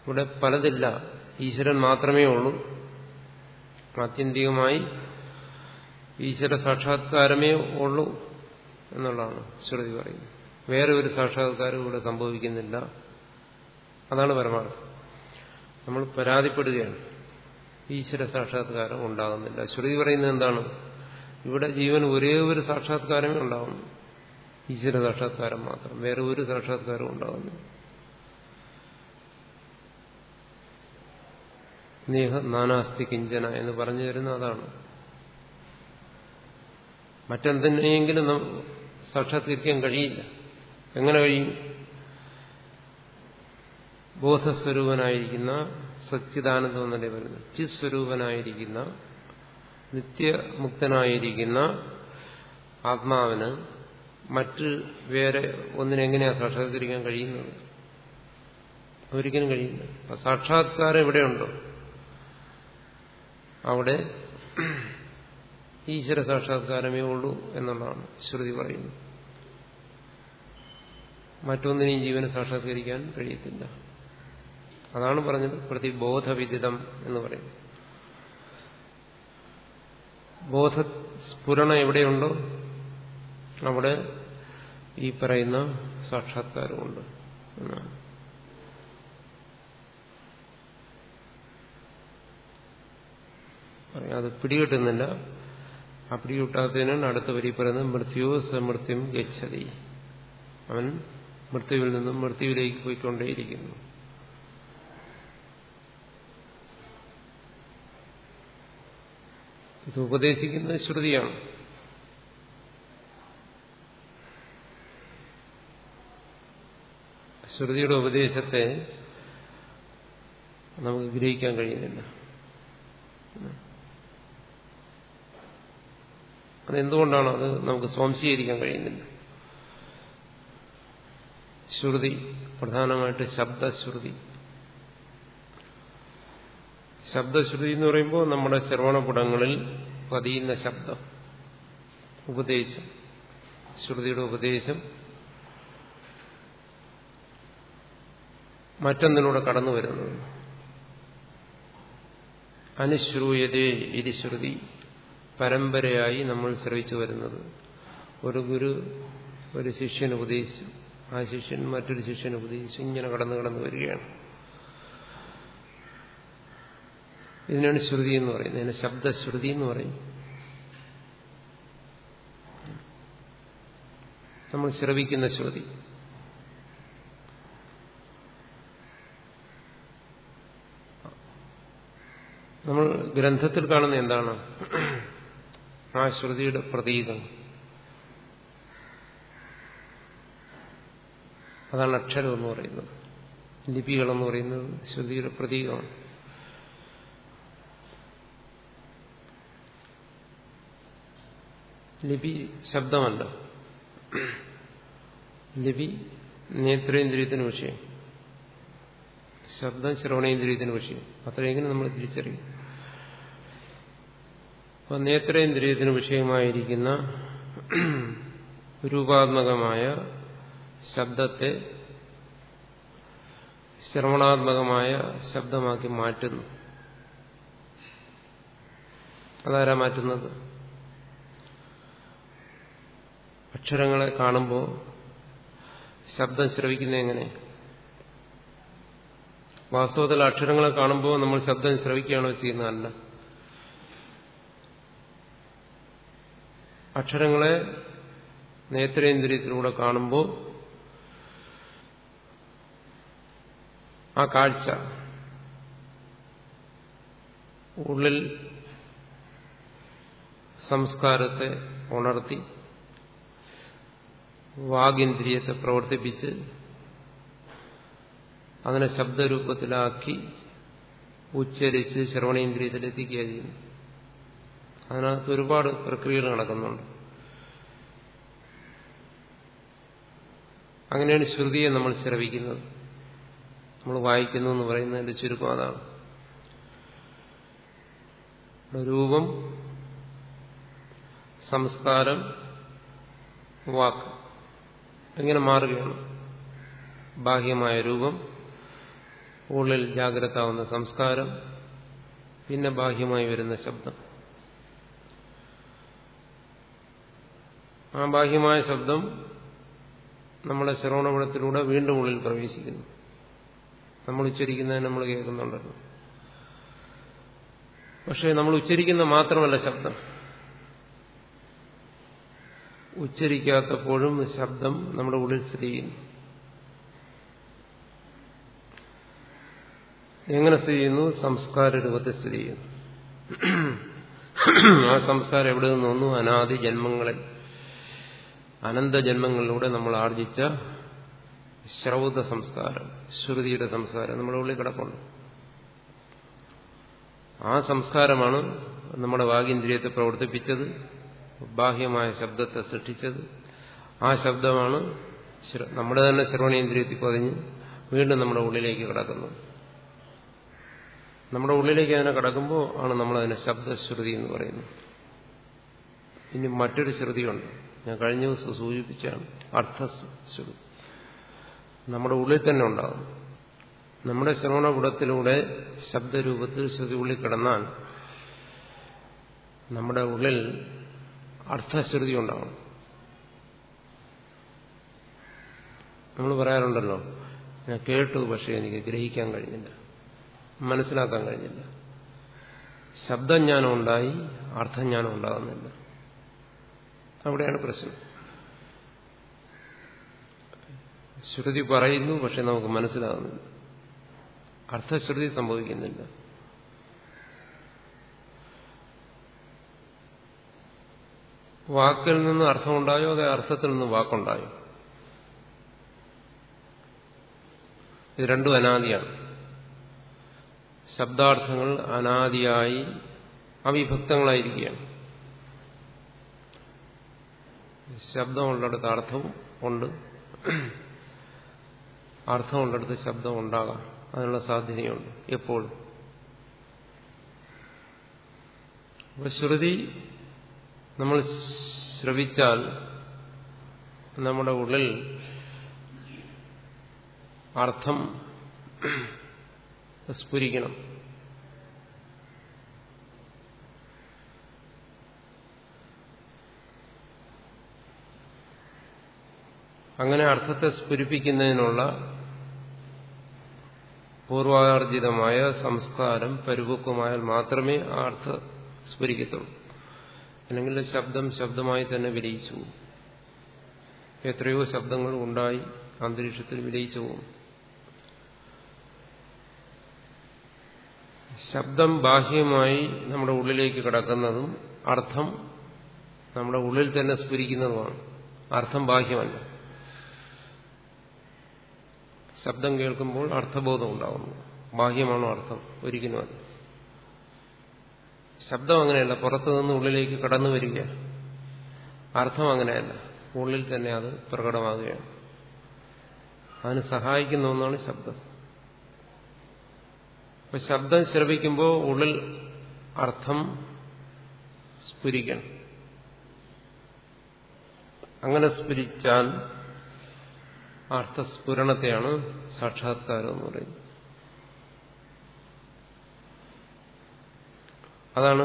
ഇവിടെ പലതില്ല. ഈശ്വരൻ മാത്രമേ ഉള്ളൂ. ആത്യന്തികമായി ഈശ്വര സാക്ഷാത്കാരമേ ഉള്ളൂ എന്നുള്ളതാണ് ശ്രുതി പറയുന്നത്. വേറെ ഒരു സാക്ഷാത്കാരം ഇവിടെ സംഭവിക്കുന്നില്ല. അതാണ് പരമാർത്ഥം. നമ്മൾ പരാതിപ്പെടുകയാണ്. ഈശ്വര സാക്ഷാത്കാരം ഉണ്ടാകുന്നില്ല. ശ്രുതി പറയുന്നത് എന്താണ്? ഇവിടെ ജീവൻ ഒരേ ഒരു സാക്ഷാത്കാരമേ ഉണ്ടാകുന്നു ഈശ്വര സാക്ഷാത്കാരം മാത്രം. വേറെ ഒരു സാക്ഷാത്കാരം ഉണ്ടാകുന്നു നേഹ നാനാസ്തി കിഞ്ചന എന്ന് പറഞ്ഞു തരുന്ന അതാണ്. മറ്റെന്തിനെങ്കിലും സാക്ഷാത്കരിക്കാൻ കഴിയില്ല. എങ്ങനെ കഴിയും? ബോധസ്വരൂപനായിരിക്കുന്ന സച്ചിദാനന്ദം എന്നല്ലേ പറയുന്നത്? ചിസ്വരൂപനായിരിക്കുന്ന സ്വരൂപനായിരിക്കുന്ന നിത്യമുക്തനായിരിക്കുന്ന ആത്മാവിന് മറ്റ് വേറെ ഒന്നിനെങ്ങനെയാ സാക്ഷാത്കരിക്കാൻ കഴിയുന്നത്? ഒരിക്കലും കഴിയില്ല. സാക്ഷാത്കാരം എവിടെയുണ്ടോ അവിടെ ഈശ്വര സാക്ഷാത്കാരമേ ഉള്ളൂ എന്നുള്ളതാണ് ശ്രുതി പറയുന്നത്. മറ്റൊന്നിനെയും ജീവനെ സാക്ഷാത്കരിക്കാൻ കഴിയത്തില്ല. അതാണ് പറഞ്ഞത് പ്രതിബോധവിദിതം എന്ന് പറയുന്നത്. ബോധസ്ഫുരണ എവിടെയുണ്ടോ അവിടെ ഈ പറയുന്ന സാക്ഷാത്കാരമുണ്ട് എന്നാണ്. അത് പിടികിട്ടുന്നില്ല. ആ പിടികിട്ടാത്തതിനാണ് അടുത്ത വരി പറയുന്നത് മൃത്യു സമൃത്യം ഗച്ഛതി. അവൻ മൃത്യുവിൽ നിന്നും മൃത്യുവിലേക്ക് പോയിക്കൊണ്ടേയിരിക്കുന്നു. ഇത് ഉപദേശിക്കുന്നത് ശ്രുതിയാണ്. ശ്രുതിയുടെ ഉപദേശത്തെ നമുക്ക് ഗ്രഹിക്കാൻ കഴിയുന്നില്ല. അതെന്തുകൊണ്ടാണ് അത് നമുക്ക് സ്വാംശീകരിക്കാൻ കഴിയുന്നില്ല. ശ്രുതി പ്രധാനമായിട്ട് ശബ്ദശ്രുതി. ശബ്ദശ്രുതി എന്ന് പറയുമ്പോൾ നമ്മുടെ ശ്രവണപുടങ്ങളിൽ പതിയുന്ന ശബ്ദം ഉപദേശം. ശ്രുതിയുടെ ഉപദേശം മറ്റൊന്നിലൂടെ കടന്നു വരുന്നത്. അനുശ്രൂയതേ ഇരിശ്രുതി പരമ്പരയായി നമ്മൾ ശ്രവിച്ചു വരുന്നത്. ഒരു ഗുരു ഒരു ശിഷ്യന് ഉപദേശിച്ചു. ആ ശിഷ്യൻ മറ്റൊരു ശിഷ്യന് ഉപദേശിച്ചു. ഇങ്ങനെ കടന്നു കടന്നു വരികയാണ്. ഇതിനാണ് ശ്രുതി എന്ന് പറയുന്നത്. ഇതിനെ ശബ്ദശ്രുതി എന്ന് പറയും. നമ്മൾ ശ്രവിക്കുന്ന ശ്രുതി. നമ്മൾ ഗ്രന്ഥത്തിൽ കാണുന്ന എന്താണ്? ആ ശ്രുതിയുടെ പ്രതീകം. അതാണ് അക്ഷരം എന്ന് പറയുന്നത്. ലിപികളെന്ന് പറയുന്നത് ശ്രുതിയുടെ പ്രതീകമാണ്. ലിപി ശബ്ദമല്ല. ലിപി നേത്രേന്ദ്രിയത്തിന് വിഷയം. ശബ്ദം ശ്രവണേന്ദ്രിയത്തിന് വിഷയം. അത്രയെങ്കിലും നമ്മൾ തിരിച്ചറിയും. അപ്പൊ നേത്രേന്ദ്രിയത്തിന് വിഷയമായിരിക്കുന്ന രൂപാത്മകമായ ശബ്ദത്തെ ശ്രവണാത്മകമായ ശബ്ദമാക്കി മാറ്റുന്നു. അതാരാ മാറ്റുന്നത്? അക്ഷരങ്ങളെ കാണുമ്പോൾ ശബ്ദം ശ്രവിക്കുന്ന എങ്ങനെ? വാസ്തവത്തിൽ അക്ഷരങ്ങളെ കാണുമ്പോൾ നമ്മൾ ശബ്ദം ശ്രവിക്കുകയാണോ ചെയ്യുന്നതല്ല. അക്ഷരങ്ങളെ നേത്രേന്ദ്രിയത്തിലൂടെ കാണുമ്പോൾ ആ കാഴ്ച ഉള്ളിൽ സംസ്കാരത്തെ ഉണർത്തി വാഗിന്ദ്രിയത്തെ പ്രവർത്തിപ്പിച്ച് അതിനെ ശബ്ദരൂപത്തിലാക്കി ഉച്ചരിച്ച് ശ്രവണേന്ദ്രിയത്തിലെത്തിക്കുക ചെയ്യുന്നു. അതിനകത്ത് ഒരുപാട് പ്രക്രിയകൾ നടക്കുന്നുണ്ട്. അങ്ങനെയാണ് ശ്രുതിയെ നമ്മൾ ശ്രവിക്കുന്നത്. നമ്മൾ വായിക്കുന്നു എന്ന് പറയുന്നതിന്റെ ചുരുക്കം അതാണ്. രൂപം സംസ്കാരം വാക്ക് എങ്ങനെ മാറുകയാണ്. ബാഹ്യമായ രൂപം ഉള്ളിൽ ജാഗ്രതാവുന്ന സംസ്കാരം പിന്നെ ബാഹ്യമായി വരുന്ന ശബ്ദം. ആ ബാഹ്യമായ ശബ്ദം നമ്മുടെ ശ്രവണപുഴത്തിലൂടെ വീണ്ടും ഉള്ളിൽ പ്രവേശിക്കുന്നു. നമ്മൾ ഉച്ചരിക്കുന്നതിന് നമ്മൾ കേൾക്കുന്നുണ്ടല്ലോ. പക്ഷേ നമ്മൾ ഉച്ചരിക്കുന്ന മാത്രമല്ല ശബ്ദം. ഉച്ചരിക്കാത്തപ്പോഴും ശബ്ദം നമ്മുടെ ഉള്ളിൽ സ്ഥിതി ചെയ്യുന്നു. എങ്ങനെ സ്ഥിതി ചെയ്യുന്നു? സംസ്കാര രൂപത്തിൽ സ്ഥിതി ചെയ്യുന്നു. ആ സംസ്കാരം എവിടെ നിന്ന് വന്നു? അനാദി ജന്മങ്ങളിൽ. അനന്ത ജന്മങ്ങളിലൂടെ നമ്മൾ ആർജിച്ച ശ്രൗത സംസ്കാരം ശ്രുതിയുടെ സംസ്കാരം നമ്മുടെ ഉള്ളിൽ കിടപ്പുണ്ട്. ആ സംസ്കാരമാണ് നമ്മുടെ വാഗീന്ദ്രിയത്തെ പ്രവർത്തിപ്പിച്ചത് ബാഹ്യമായ ശബ്ദത്തെ സൃഷ്ടിച്ചത്. ആ ശബ്ദമാണ് നമ്മുടെ തന്നെ ശ്രവണേന്ദ്രിയത്തിൽ പതിഞ്ഞ് വീണ്ടും നമ്മുടെ ഉള്ളിലേക്ക് കിടക്കുന്നത്. നമ്മുടെ ഉള്ളിലേക്ക് അതിനെ കിടക്കുമ്പോൾ ആണ് നമ്മൾ അതിനെ ശബ്ദശ്രുതി എന്ന് പറയുന്നത്. ഇനി മറ്റൊരു ശ്രുതിയുണ്ട്. ഞാൻ കഴിഞ്ഞ ദിവസം സൂചിപ്പിച്ചാണ്. അർത്ഥശ്രുതി. നമ്മുടെ ഉള്ളിൽ തന്നെ ഉണ്ടാകും നമ്മുടെ ശ്രവണകുടത്തിലൂടെ ശബ്ദരൂപത്തിൽ ശ്രുതി ഉള്ളിൽ കിടന്നാൽ നമ്മുടെ ഉള്ളിൽ അർത്ഥശ്രുതി ഉണ്ടാവണം നമ്മൾ പറയാറുണ്ടല്ലോ ഞാൻ കേട്ടു പക്ഷെ എനിക്ക് ഗ്രഹിക്കാൻ കഴിഞ്ഞില്ല. മനസ്സിലാക്കാൻ കഴിഞ്ഞില്ല. ശബ്ദജ്ഞാനം ഉണ്ടായി അർത്ഥജ്ഞാനം ഉണ്ടാകുന്നില്ല. അവിടെയാണ് പ്രശ്നം. ശ്രുതി പറയുന്നു പക്ഷെ നമുക്ക് മനസ്സിലാകുന്നില്ല അർത്ഥശ്രുതി സംഭവിക്കുന്നില്ല. വാക്കിൽ നിന്ന് അർത്ഥമുണ്ടായോ അതേ അർത്ഥത്തിൽ നിന്ന് വാക്കുണ്ടായോ? ഇത് രണ്ടും അനാദിയാണ്. ശബ്ദാർത്ഥങ്ങൾ അനാദിയായി അവിഭക്തങ്ങളായിരിക്കുകയാണ്. ശബ്ദമുള്ളിടത്ത് അർത്ഥവും ഉണ്ട്. അർത്ഥമുള്ളിടത്ത് ശബ്ദം ഉണ്ടാകാം അതിനുള്ള സാധ്യതയുണ്ട്. അപ്പൊ ശ്രുതി നമ്മൾ ശ്രവിച്ചാൽ നമ്മുടെ ഉള്ളിൽ അർത്ഥം സ്ഫുരിക്കണം. അങ്ങനെ അർത്ഥത്തെ സ്ഫുരിപ്പിക്കുന്നതിനുള്ള പൂർവാർജിതമായ സംസ്കാരം പരിപക്വമായാൽ മാത്രമേ ആ അർത്ഥ സ്ഫുരിക്കത്തുള്ളൂ. അല്ലെങ്കിൽ ശബ്ദം ശബ്ദമായി തന്നെ വിലയിച്ചു എത്രയോ ശബ്ദങ്ങൾ ഉണ്ടായി അന്തരീക്ഷത്തിൽ വിലയിച്ചു പോകും. ശബ്ദം ബാഹ്യമായി നമ്മുടെ ഉള്ളിലേക്ക് കിടക്കുന്നതും അർത്ഥം നമ്മുടെ ഉള്ളിൽ തന്നെ സ്ഫുരിക്കുന്നതുമാണ്. അർത്ഥം ബാഹ്യമല്ല. ശബ്ദം കേൾക്കുമ്പോൾ അർത്ഥബോധം ഉണ്ടാകുന്നു ബാഹ്യമാണോ അർത്ഥം? ഒരിക്കലും അത് ശബ്ദം അങ്ങനെയല്ല. പുറത്തു നിന്ന് ഉള്ളിലേക്ക് കടന്നു വരിക അർത്ഥം അങ്ങനെയല്ല. ഉള്ളിൽ തന്നെ അത് പ്രകടമാകുകയാണ്. അതിന് സഹായിക്കുന്ന ഒന്നാണ് ശബ്ദം. അപ്പൊ ശബ്ദം ശ്രവിക്കുമ്പോൾ ഉള്ളിൽ അർത്ഥം സ്ഫുരിക്കണം. അങ്ങനെ സ്ഫുരിച്ചാൽ അർത്ഥസ്ഫുരണത്തെയാണ് സാക്ഷാത്കാരം എന്ന് പറയുന്നത്. അതാണ്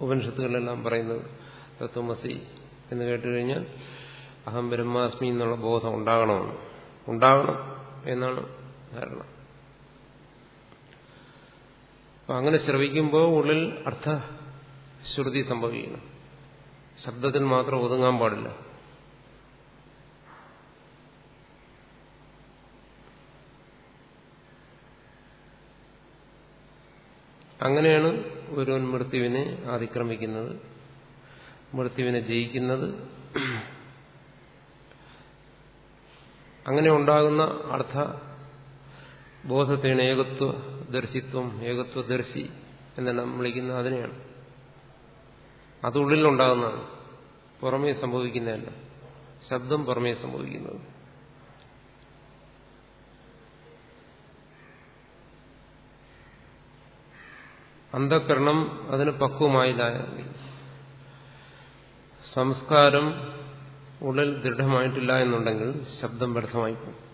ഉപനിഷത്തുകളിലെല്ലാം പറയുന്നത്. തത്വമസി എന്ന് കേട്ടുകഴിഞ്ഞാൽ അഹം ബ്രഹ്മാസ്മി എന്നുള്ള ബോധം ഉണ്ടാകണമെന്ന് ഉണ്ടാകണം എന്നാണ് ധാരണ. അപ്പൊ അങ്ങനെ ശ്രവിക്കുമ്പോൾ ഉള്ളിൽ അർത്ഥശ്രുതി സംഭവിക്കണം ശബ്ദത്തിൽ മാത്രം ഒതുങ്ങാൻ പാടില്ല. അങ്ങനെയാണ് ഒരുവൻ മൃത്യുവിനെ അതിക്രമിക്കുന്നത് മൃത്യുവിനെ ജയിക്കുന്നത്. അങ്ങനെ ഉണ്ടാകുന്ന അർത്ഥ ബോധത്തെയാണ് ഏകത്വ ദർശിത്വം ഏകത്വദർശി നാം വിളിക്കുന്ന അതിനെയാണ്. അത് ഉള്ളിലുണ്ടാകുന്നതാണ്. പുറമേ സംഭവിക്കുന്നതല്ല. ശബ്ദം പുറമേ സംഭവിക്കുന്നത്. അന്ധകരണം അതിന് പക്വമായതായി സംസ്കാരം ഉള്ളിൽ ദൃഢമായിട്ടില്ല എന്നുണ്ടെങ്കിൽ ശബ്ദം വ്യർത്ഥമായി പോകും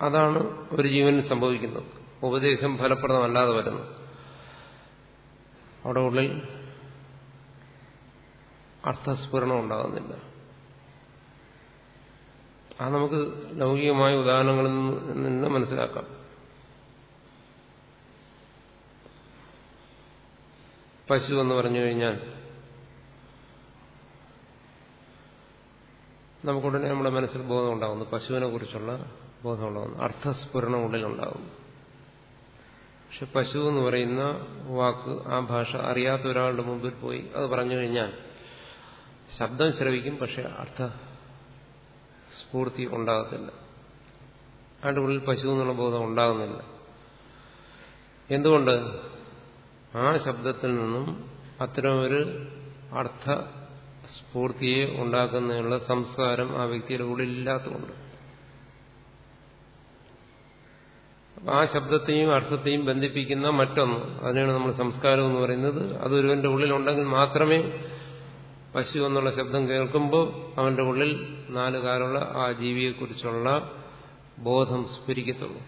അതാണ് ഒരു ജീവന് സംഭവിക്കുന്നത്. ഉപദേശം ഫലപ്രദമല്ലാതെ വരുന്നു. അവിടെ ഉള്ളിൽ അർത്ഥസ്ഫുരണം ഉണ്ടാകുന്നില്ല. അത് നമുക്ക് ലൗകികമായ ഉദാഹരണങ്ങളിൽ നിന്ന് മനസ്സിലാക്കാം. പശു എന്ന് പറഞ്ഞു കഴിഞ്ഞാൽ നമുക്കുടനെ നമ്മുടെ മനസ്സിൽ ബോധം ഉണ്ടാകുന്നു. പശുവിനെ കുറിച്ചുള്ള ബോധം ഉണ്ടാകുന്നു. അർത്ഥസ്ഫുരണം ഉള്ളിലുണ്ടാകുന്നു പക്ഷെ പശു എന്ന് പറയുന്ന വാക്ക് ആ ഭാഷ അറിയാത്ത ഒരാളുടെ മുമ്പിൽ പോയി അത് പറഞ്ഞു കഴിഞ്ഞാൽ ശബ്ദം ശ്രവിക്കും പക്ഷെ അർത്ഥ സ്ഫൂർത്തി ഉണ്ടാകത്തില്ല. അതിന്റെ ഉള്ളിൽ പശു എന്നുള്ള ബോധം ഉണ്ടാകുന്നില്ല. എന്തുകൊണ്ട്? ആ ശബ്ദത്തിൽ നിന്നും അത്തരമൊരു അർത്ഥ സ്ഫൂർത്തിയെ ഉണ്ടാക്കുന്നതിനുള്ള സംസ്കാരം ആ വ്യക്തിയുടെ ഉള്ളിലില്ലാത്തതുകൊണ്ട്. ആ ശബ്ദത്തെയും അർത്ഥത്തെയും ബന്ധിപ്പിക്കുന്ന മറ്റൊന്ന് അതിനാണ് നമ്മൾ സംസ്കാരം എന്ന് പറയുന്നത്. അതൊരുവന്റെ ഉള്ളിലുണ്ടെങ്കിൽ മാത്രമേ പശു എന്നുള്ള ശബ്ദം കേൾക്കുമ്പോൾ അവന്റെ ഉള്ളിൽ നാല് കാലുള്ള ആ ജീവിയെക്കുറിച്ചുള്ള ബോധം സ്ഫുരിക്കത്തുള്ളൂ.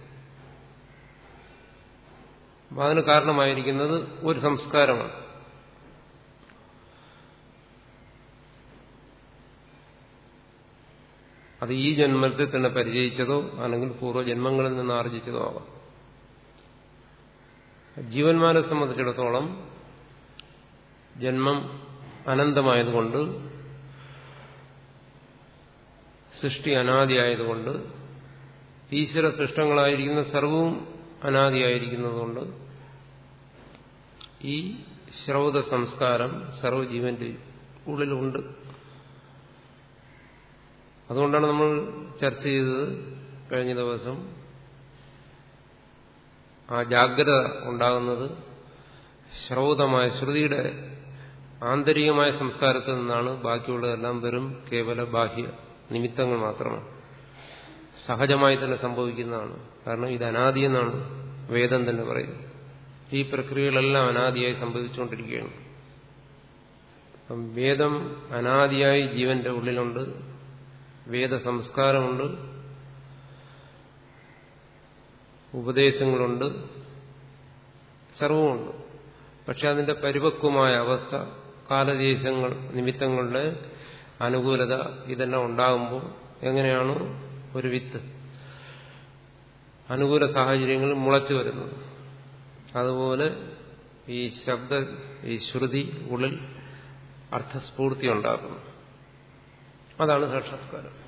അതിന് കാരണമായിരിക്കുന്നത് ഒരു സംസ്കാരമാണ്. അത് ഈ ജന്മത്തിൽ തന്നെ പരിചയിച്ചതോ അല്ലെങ്കിൽ പൂർവജന്മങ്ങളിൽ നിന്ന് ആർജിച്ചതോ ആവാം. ജീവന്മാരെ സംബന്ധിച്ചിടത്തോളം ജന്മം അനന്തമായതുകൊണ്ട് സൃഷ്ടി അനാദിയായതുകൊണ്ട് ഈശ്വര സൃഷ്ടങ്ങളായിരിക്കുന്ന സർവവും അനാദിയായിരിക്കുന്നതുകൊണ്ട് ഈ ശ്രൗത സംസ്കാരം സർവജീവന്റെ ഉള്ളിലുണ്ട്. അതുകൊണ്ടാണ് നമ്മൾ ചർച്ച ചെയ്തത് കഴിഞ്ഞ ദിവസം. ആ ജാഗ്രത ഉണ്ടാകുന്നത് ശ്രൗതമായ ശ്രുതിയുടെ ആന്തരികമായ സംസ്കാരത്തിൽ നിന്നാണ് ബാക്കിയുള്ളതെല്ലാം വെറും കേവല ബാഹ്യ നിമിത്തങ്ങൾ മാത്രമാണ്. സഹജമായി തന്നെ സംഭവിക്കുന്നതാണ്. കാരണം ഇത് അനാദി എന്നാണ് വേദം തന്നെ പറയുന്നത്. ഈ പ്രക്രിയകളെല്ലാം അനാദിയായി സംഭവിച്ചുകൊണ്ടിരിക്കുകയാണ്. അപ്പം വേദം അനാദിയായി ജീവന്റെ ഉള്ളിലുണ്ട്. വേദ സംസ്കാരമുണ്ട് ഉപദേശങ്ങളുണ്ട്. സർവമുണ്ട് പക്ഷെ അതിന്റെ പരിപക്വമായ അവസ്ഥ കാലദേശങ്ങൾ നിമിത്തങ്ങളുടെ അനുകൂലത ഇതെല്ലാം ഉണ്ടാകുമ്പോൾ എങ്ങനെയാണ് ഒരു വിത്ത്? അനുകൂല സാഹചര്യങ്ങളിൽ മുളച്ചു വരുന്നത്. അതുപോലെ ഈ ശബ്ദ ഈ ശ്രുതി ഉള്ളിൽ അർത്ഥസ്ഫൂർത്തി ഉണ്ടാക്കുന്നു അതാണ് സാക്ഷാത്കാരം.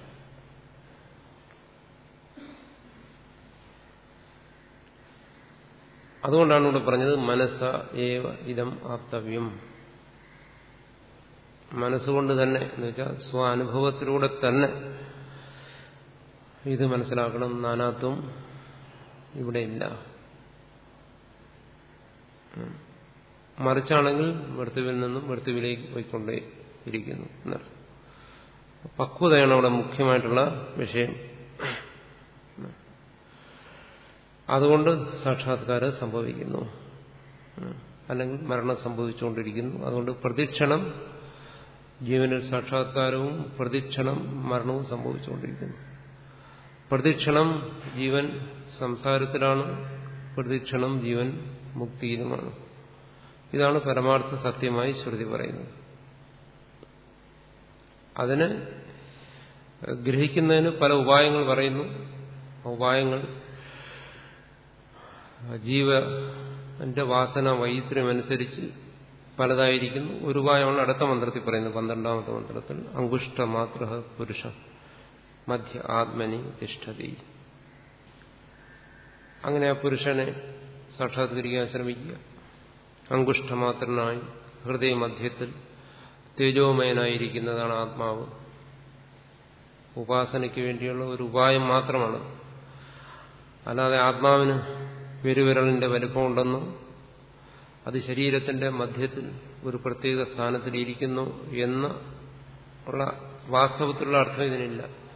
അതുകൊണ്ടാണ് ഇവിടെ പറഞ്ഞത് മനസ്സ ഏവ ഇതം ആപ്തവ്യം. മനസ്സുകൊണ്ട് തന്നെ എന്ന് വെച്ചാൽ സ്വാനുഭവത്തിലൂടെ തന്നെ ഇത് മനസ്സിലാക്കണം. നാനാത്വം ഇവിടെ ഇല്ല. മറിച്ചാണെങ്കിൽ മൃത്യുവിൽ നിന്നും മൃത്യുവിലേക്ക് പോയിക്കൊണ്ടേ ഇരിക്കുന്നു പക്വതയാണ് അവിടെ മുഖ്യമായിട്ടുള്ള വിഷയം. അതുകൊണ്ട് സാക്ഷാത്കാരം സംഭവിക്കുന്നു. അല്ലെങ്കിൽ മരണം സംഭവിച്ചുകൊണ്ടിരിക്കുന്നു. അതുകൊണ്ട് പ്രതിക്ഷണം ജീവനിൽ സാക്ഷാത്കാരവും പ്രതിക്ഷണം മരണവും സംഭവിച്ചുകൊണ്ടിരിക്കുന്നു. പ്രതിക്ഷണം ജീവൻ സംസാരത്തിലാണ് പ്രതിക്ഷണം ജീവൻ മുക്തിയിലുമാണ്. ഇതാണ് പരമാർത്ഥ സത്യമായി ശ്രുതി പറയുന്നത്. അതിന് ഗ്രഹിക്കുന്നതിന് പല ഉപായങ്ങൾ പറയുന്നു. ഉപായങ്ങൾ ജീവന്റെ വാസന വൈത്ര്യമനുസരിച്ച് പലതായിരിക്കുന്നു. ഒരു ഉപായമാണ് അടുത്ത മന്ത്രത്തിൽ പറയുന്നത് പന്ത്രണ്ടാമത്തെ മന്ത്രത്തിൽ അങ്കുഷ്ടമാത്ര പുരുഷ മധ്യ ആത്മനി തിഷ്ഠതി. അങ്ങനെ ആ പുരുഷനെ സാക്ഷാത്കരിക്കാൻ ശ്രമിക്കുക. അങ്കുഷ്ടമാത്രനായി ഹൃദയമധ്യത്തിൽ തേജോമയനായിരിക്കുന്നതാണ് ആത്മാവ്. ഉപാസനയ്ക്ക് വേണ്ടിയുള്ള ഒരു ഉപായം മാത്രമാണ്. അല്ലാതെ ആത്മാവിന് പെരുവിരലിന്റെ വലിപ്പമുണ്ടെന്നും അത് ശരീരത്തിന്റെ മധ്യത്തിൽ ഒരു പ്രത്യേക സ്ഥാനത്തിൽ ഇരിക്കുന്നു എന്ന ഉള്ള വാസ്തവത്തിലുള്ള അർത്ഥം ഇതിനില്ല.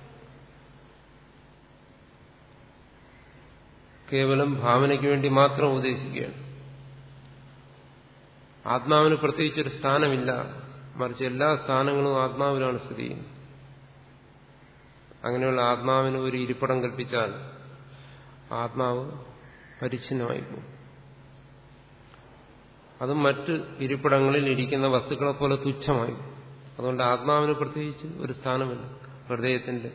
കേവലം ഭാവനയ്ക്ക് വേണ്ടി മാത്രം ഉപദേശിക്കുകയാണ് ആത്മാവിന് പ്രത്യേകിച്ചൊരു സ്ഥാനമില്ല. മറിച്ച് എല്ലാ സ്ഥാനങ്ങളും ആത്മാവിലാണ് സ്ഥിതി ചെയ്യുന്നത്. അങ്ങനെയുള്ള ആത്മാവിന് ഒരു ഇരിപ്പിടം കൽപ്പിച്ചാൽ ആത്മാവ് പരിച്ഛിന്നമായി പോകും അത് മറ്റ് ഇരിപ്പിടങ്ങളിൽ ഇരിക്കുന്ന വസ്തുക്കളെ പോലെ തുച്ഛമായി. അതുകൊണ്ട് ആത്മാവിന് പ്രത്യേകിച്ച് ഒരു സ്ഥാനമില്ല. ഹൃദയത്തിന്റെ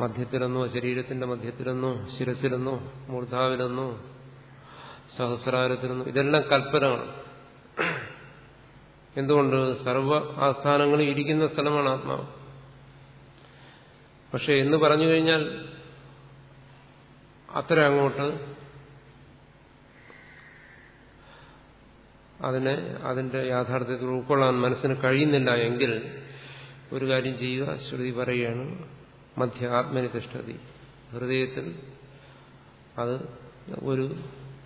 മധ്യത്തിലെന്നോ ശരീരത്തിന്റെ മധ്യത്തിലെന്നോ ശിരസിലെന്നോ മൂർധാവിലെന്നോ സഹസ്രാരത്തിലെന്നോ ഇതെല്ലാം കൽപ്പനകളാണ്. എന്തുകൊണ്ട്? സർവ ആസ്ഥാനങ്ങളിൽ ഇരിക്കുന്ന സ്ഥലമാണ് ആത്മാവ്. പക്ഷെ എന്ന് പറഞ്ഞു കഴിഞ്ഞാൽ അത്ര അങ്ങോട്ട് അതിനെ അതിന്റെ യാഥാർത്ഥ്യത്തിൽ ഉൾക്കൊള്ളാൻ മനസ്സിന് കഴിയുന്നില്ല എങ്കിൽ ഒരു കാര്യം ചെയ്യുക ശ്രുതി പറയുകയാണ് മധ്യ ആത്മനി തിഷ്ടതി ഹൃദയത്തിൽ അത് ഒരു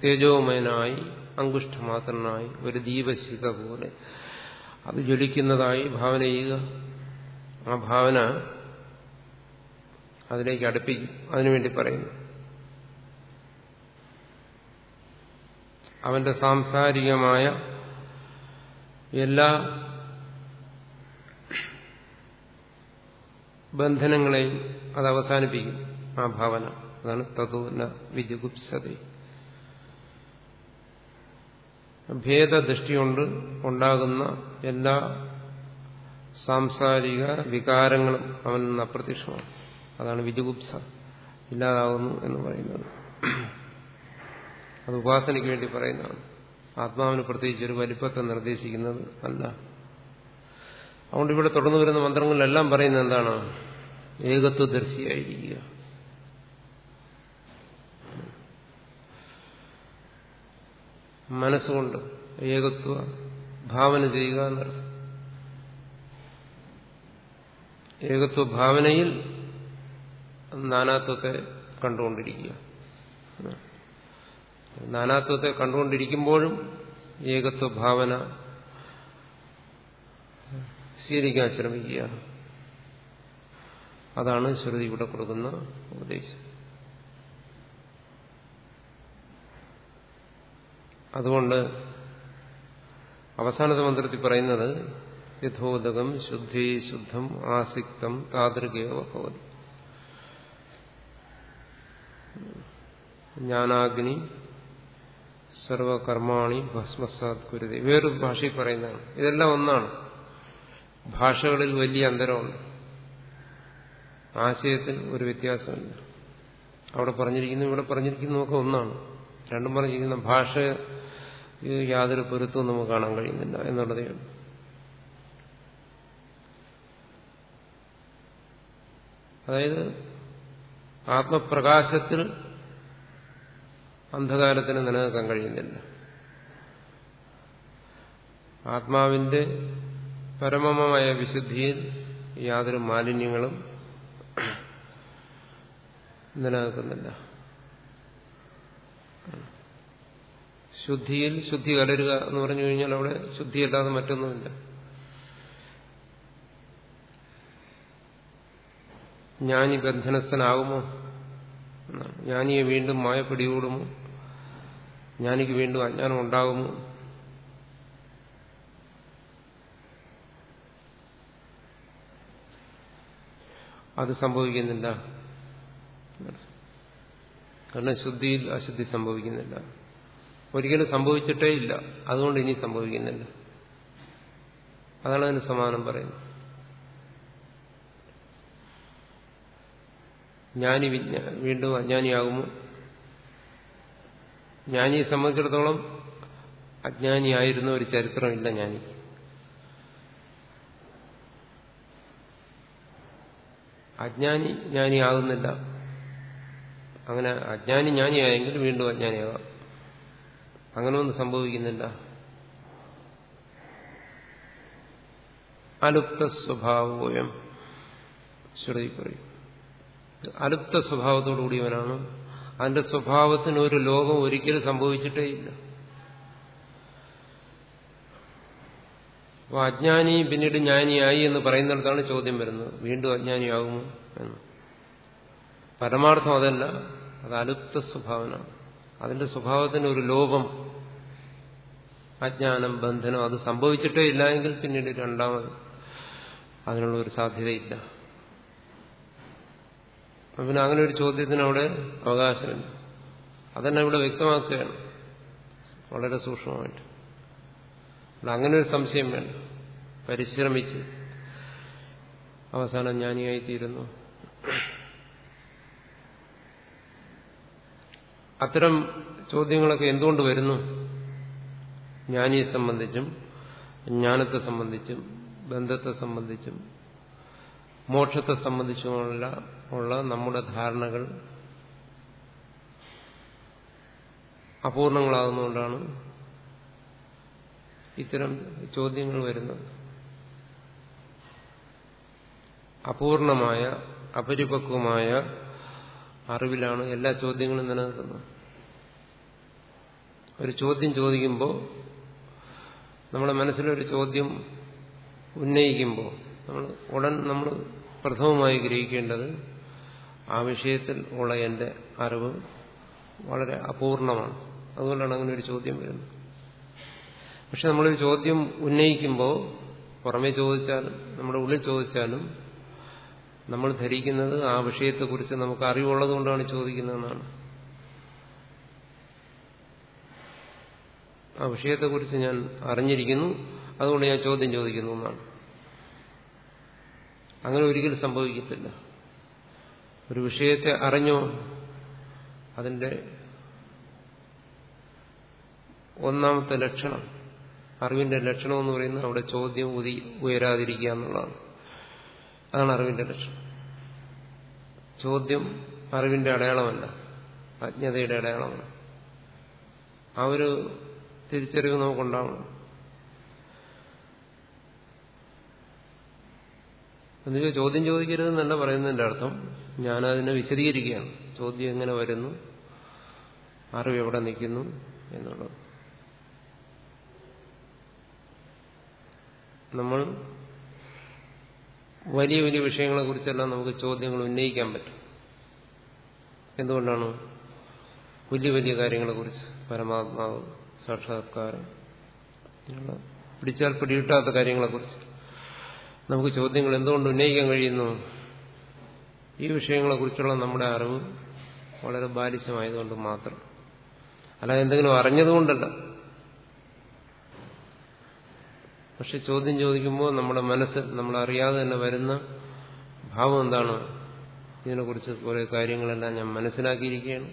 തേജോമയനായി അങ്കുഷ്ഠമാത്രനായി ഒരു ദീപശിത പോലെ അത് ജ്വലിക്കുന്നതായി ഭാവന ചെയ്യുക. ആ ഭാവന അതിലേക്ക് അടുപ്പിക്കും. അതിനുവേണ്ടി പറയുന്നു. അവന്റെ സാംസാരികമായ എല്ലാ ബന്ധനങ്ങളെയും അത് അവസാനിപ്പിക്കും. ആ ഭാവന. അതാണ് തതുന വിജുഗുപ്സത. ഭേദദൃഷ്ടി കൊണ്ട് ഉണ്ടാകുന്ന എല്ലാ സാംസാരിക വികാരങ്ങളും അവൻ നിന്ന് അപ്രത്യക്ഷമാണ്. അതാണ് വിജുഗുപ്സ. ഇല്ലാതാകുന്നു എന്ന് പറയുന്നത്. അത് ഉപാസനയ്ക്ക് വേണ്ടി പറയുന്നതാണ്. ആത്മാവിന് പ്രത്യേകിച്ച് ഒരു വലിപ്പത്തെ നിർദ്ദേശിക്കുന്നത് അല്ല. അതുകൊണ്ട് ഇവിടെ തുടർന്നു വരുന്ന മന്ത്രങ്ങളിലെല്ലാം പറയുന്നത് എന്താണ്? ഏകത്വദർശിയായിരിക്കുക. മനസ്സുകൊണ്ട് ഏകത്വ ഭാവന ചെയ്യുക എന്നർത്ഥം. ഏകത്വ ഭാവനയിൽ നാനാത്വത്തെ കണ്ടുകൊണ്ടിരിക്കുക. നാനാത്വത്തെ കണ്ടുകൊണ്ടിരിക്കുമ്പോഴും ഏകത്വ ഭാവന സ്വീകരിക്കാൻ ശ്രമിക്കുക അതാണ് ശ്രുതി ഇവിടെ കൊടുക്കുന്ന ഉപദേശം. അതുകൊണ്ട് അവസാനത്തെ മന്ത്രത്തിൽ പറയുന്നത് യഥോദകം ശുദ്ധി ശുദ്ധം ആസിക്തം താതൃകേവ ഭവതി. ജ്ഞാനാഗ്നി സർവകർമാണി ഭസ്മസാത് കുരുതി വേറൊരു ഭാഷയിൽ പറയുന്നതാണ്. ഇതെല്ലാം ഒന്നാണ്. ഭാഷകളിൽ വലിയ അന്തരമുണ്ട്. ആശയത്തിൽ ഒരു വ്യത്യാസമുണ്ട് അവിടെ പറഞ്ഞിരിക്കുന്നു ഇവിടെ പറഞ്ഞിരിക്കുന്നതൊക്കെ ഒന്നാണ്. രണ്ടും പറഞ്ഞിരിക്കുന്ന ഭാഷ യാതൊരു പൊരുത്തവും നമുക്ക് കാണാൻ കഴിയുന്നില്ല എന്നുള്ളതേ ഉള്ളൂ. അതായത് ആത്മപ്രകാശത്തിൽ അന്ധകാരത്തിന് നിലനിൽക്കാൻ കഴിയുന്നില്ല. ആത്മാവിന്റെ പരമമായ വിശുദ്ധിയിൽ യാതൊരു മാലിന്യങ്ങളും നിലനിൽക്കുന്നില്ല. ശുദ്ധിയിൽ ശുദ്ധി കലരുക എന്ന് പറഞ്ഞു കഴിഞ്ഞാൽ അവിടെ ശുദ്ധിയല്ലാതെ മറ്റൊന്നുമില്ല. ജ്ഞാനി ബന്ധനസ്ഥനാകുമോ? ജ്ഞാനിയെ വീണ്ടും മായ പിടികൂടുമോ ജ്ഞാനിക്ക് വീണ്ടും അജ്ഞാനം ഉണ്ടാകുമോ അത് സംഭവിക്കുന്നില്ല. കാരണം ശുദ്ധിയിൽ അശുദ്ധി സംഭവിക്കുന്നില്ല. ഒരിക്കലും സംഭവിച്ചിട്ടേ ഇല്ല. അതുകൊണ്ട് ഇനി സംഭവിക്കുന്നില്ല. അതാണ് അതിന് സമാനം പറയുന്നത്. ജ്ഞാനി വീണ്ടും അജ്ഞാനിയാകുമോ ജ്ഞാനിയെ സംബന്ധിച്ചിടത്തോളം അജ്ഞാനിയായിരുന്ന ഒരു ചരിത്രമില്ല ജ്ഞാനി. അജ്ഞാനി ജ്ഞാനിയാകുന്നില്ല. അങ്ങനെ അജ്ഞാനി ജ്ഞാനിയായെങ്കിൽ വീണ്ടും അജ്ഞാനിയാകാം. അങ്ങനെ ഒന്നും സംഭവിക്കുന്നില്ല. അലുപ്ത സ്വഭാവോയം ശ്രുതി പറയും. അലുപ്ത സ്വഭാവത്തോടു കൂടിയവനാണ് അതിന്റെ സ്വഭാവത്തിന് ഒരു ലോകം ഒരിക്കലും സംഭവിച്ചിട്ടേ ഇല്ല. അജ്ഞാനി പിന്നീട് ജ്ഞാനിയായി എന്ന് പറയുന്നിടത്താണ് ചോദ്യം വരുന്നത്. വീണ്ടും അജ്ഞാനിയാകുമോ എന്ന്. പരമാർത്ഥം അതല്ല. അത് അലുപ്ത സ്വഭാവന അതിന്റെ സ്വഭാവത്തിന് ഒരു ലോപം അജ്ഞാനം ബന്ധനം അത് സംഭവിച്ചിട്ടേ ഇല്ല എങ്കിൽ പിന്നീട് രണ്ടാമത് അതിനുള്ള ഒരു സാധ്യതയില്ല. പിന്നെ അങ്ങനെ ഒരു ചോദ്യത്തിന് അവിടെ അവകാശമില്ല അതന്നെ ഇവിടെ വ്യക്തമാക്കുകയാണ്. വളരെ സൂക്ഷ്മമായിട്ട്. അവിടെ അങ്ങനെ ഒരു സംശയം വേണം പരിശ്രമിച്ച്. അവസാനം ജ്ഞാനിയായിത്തീരുന്നു. അത്തരം ചോദ്യങ്ങളൊക്കെ എന്തുകൊണ്ട് വരുന്നു? ജ്ഞാനിയെ സംബന്ധിച്ചും ജ്ഞാനത്തെ സംബന്ധിച്ചും ബന്ധത്തെ സംബന്ധിച്ചും മോക്ഷത്തെ സംബന്ധിച്ചുമുള്ള ഉള്ള നമ്മുടെ ധാരണകൾ അപൂർണങ്ങളാകുന്നതുകൊണ്ടാണ് ഇത്തരം ചോദ്യങ്ങൾ വരുന്നത്. അപൂർണമായ അപരിപക്വമായ അറിവിലാണ് എല്ലാ ചോദ്യങ്ങളും നിലനിൽക്കുന്നത്. ഒരു ചോദ്യം ചോദിക്കുമ്പോൾ നമ്മുടെ മനസ്സിലൊരു ചോദ്യം ഉന്നയിക്കുമ്പോൾ നമ്മൾ ഉടൻ നമ്മൾ പ്രഥമമായി ഗ്രഹിക്കേണ്ടത് ആ വിഷയത്തിൽ ഉള്ള എന്റെ അറിവ് വളരെ അപൂർണമാണ്. അതുകൊണ്ടാണ് അങ്ങനെ ഒരു ചോദ്യം വരുന്നത്. പക്ഷെ നമ്മളൊരു ചോദ്യം ഉന്നയിക്കുമ്പോൾ പുറമേ ചോദിച്ചാലും നമ്മുടെ ഉള്ളിൽ ചോദിച്ചാലും നമ്മൾ ധരിക്കുന്നത് ആ വിഷയത്തെക്കുറിച്ച് നമുക്ക് അറിവുള്ളത് കൊണ്ടാണ് ചോദിക്കുന്നതെന്നാണ്. ആ വിഷയത്തെക്കുറിച്ച് ഞാൻ അറിഞ്ഞിരിക്കുന്നു അതുകൊണ്ട് ഞാൻ ചോദ്യം ചോദിക്കുന്നു എന്നാണ്. അങ്ങനെ ഒരിക്കലും സംഭവിക്കത്തില്ല. ഒരു വിഷയത്തെ അറിഞ്ഞോ? അതിന്റെ ഒന്നാമത്തെ ലക്ഷണം അറിവിന്റെ ലക്ഷണം എന്ന് പറയുന്നത് അവിടെ ചോദ്യം ഉതി ഉയരാതിരിക്കുക എന്നുള്ളതാണ്. അതാണ് അറിവിന്റെ ലക്ഷണം. ചോദ്യം അറിവിന്റെ അടയാളമല്ല അജ്ഞതയുടെ അടയാളമാണ്. ആ ഒരു തിരിച്ചറിവ് നമുക്കുണ്ടാവണം. എന്നുവെച്ചാൽ ചോദ്യം ചോദിക്കരുതെന്നല്ല പറയുന്നതിന്റെ അർത്ഥം ഞാനതിനെ വിശദീകരിക്കുകയാണ്. ചോദ്യം എങ്ങനെ വരുന്നു? അറിവ് എവിടെ നിൽക്കുന്നു എന്നുള്ളത്. നമ്മൾ വലിയ വലിയ വിഷയങ്ങളെ കുറിച്ചെല്ലാം നമുക്ക് ചോദ്യങ്ങൾ ഉന്നയിക്കാൻ പറ്റും. എന്തുകൊണ്ടാണ് വലിയ വലിയ കാര്യങ്ങളെക്കുറിച്ച് പരമാത്മാവ് സാക്ഷാത്കാരം പിടിച്ചാൽ പിടികിട്ടാത്ത കാര്യങ്ങളെക്കുറിച്ച് നമുക്ക് ചോദ്യങ്ങൾ എന്തുകൊണ്ട് ഉന്നയിക്കാൻ കഴിയുന്നു? ഈ വിഷയങ്ങളെക്കുറിച്ചുള്ള നമ്മുടെ അറിവ് വളരെ ബാലിശമായതുകൊണ്ട് മാത്രം. അല്ലാതെ എന്തെങ്കിലും അറിഞ്ഞതുകൊണ്ടല്ല. പക്ഷെ ചോദ്യം ചോദിക്കുമ്പോൾ നമ്മുടെ മനസ്സ് നമ്മളറിയാതെ തന്നെ വരുന്ന ഭാവം എന്താണ്? ഇതിനെക്കുറിച്ച് കുറെ കാര്യങ്ങളെല്ലാം ഞാൻ മനസ്സിലാക്കിയിരിക്കുകയാണ്.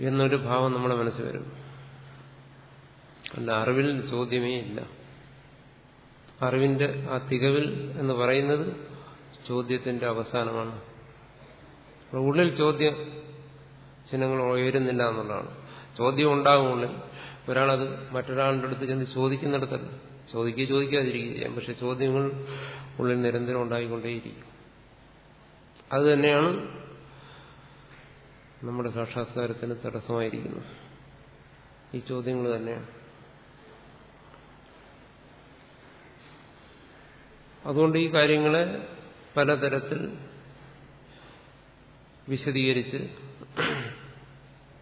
എന്നൊരു ഭാവം നമ്മുടെ മനസ്സിൽ വരും. അല്ല അറിവിൽ ചോദ്യമേ ഇല്ല. അറിവിന്റെ ആ തികവിൽ എന്ന് പറയുന്നത് ചോദ്യത്തിന്റെ അവസാനമാണ്. ഉള്ളിൽ ചോദ്യ ചിഹ്നങ്ങൾ ഉയരുന്നില്ല എന്നുള്ളതാണ്. ചോദ്യം ഉണ്ടാകും ഉള്ളിൽ. ഒരാളത് മറ്റൊരാളുടെ അടുത്ത് ചെന്ന് ചോദിക്കുന്നിടത്തല്ല. ചോദിക്കുക ചോദിക്കാതിരിക്കുക ചെയ്യാം. പക്ഷെ ചോദ്യങ്ങൾ ഉള്ളിൽ നിരന്തരം ഉണ്ടായിക്കൊണ്ടേയിരിക്കും. അത് തന്നെയാണ് നമ്മുടെ സാക്ഷാത്കാരത്തിന് തടസ്സമായിരിക്കുന്നത്. ഈ ചോദ്യങ്ങൾ തന്നെയാണ്. അതുകൊണ്ട് ഈ കാര്യങ്ങളെ പലതരത്തിൽ വിശദീകരിച്ച്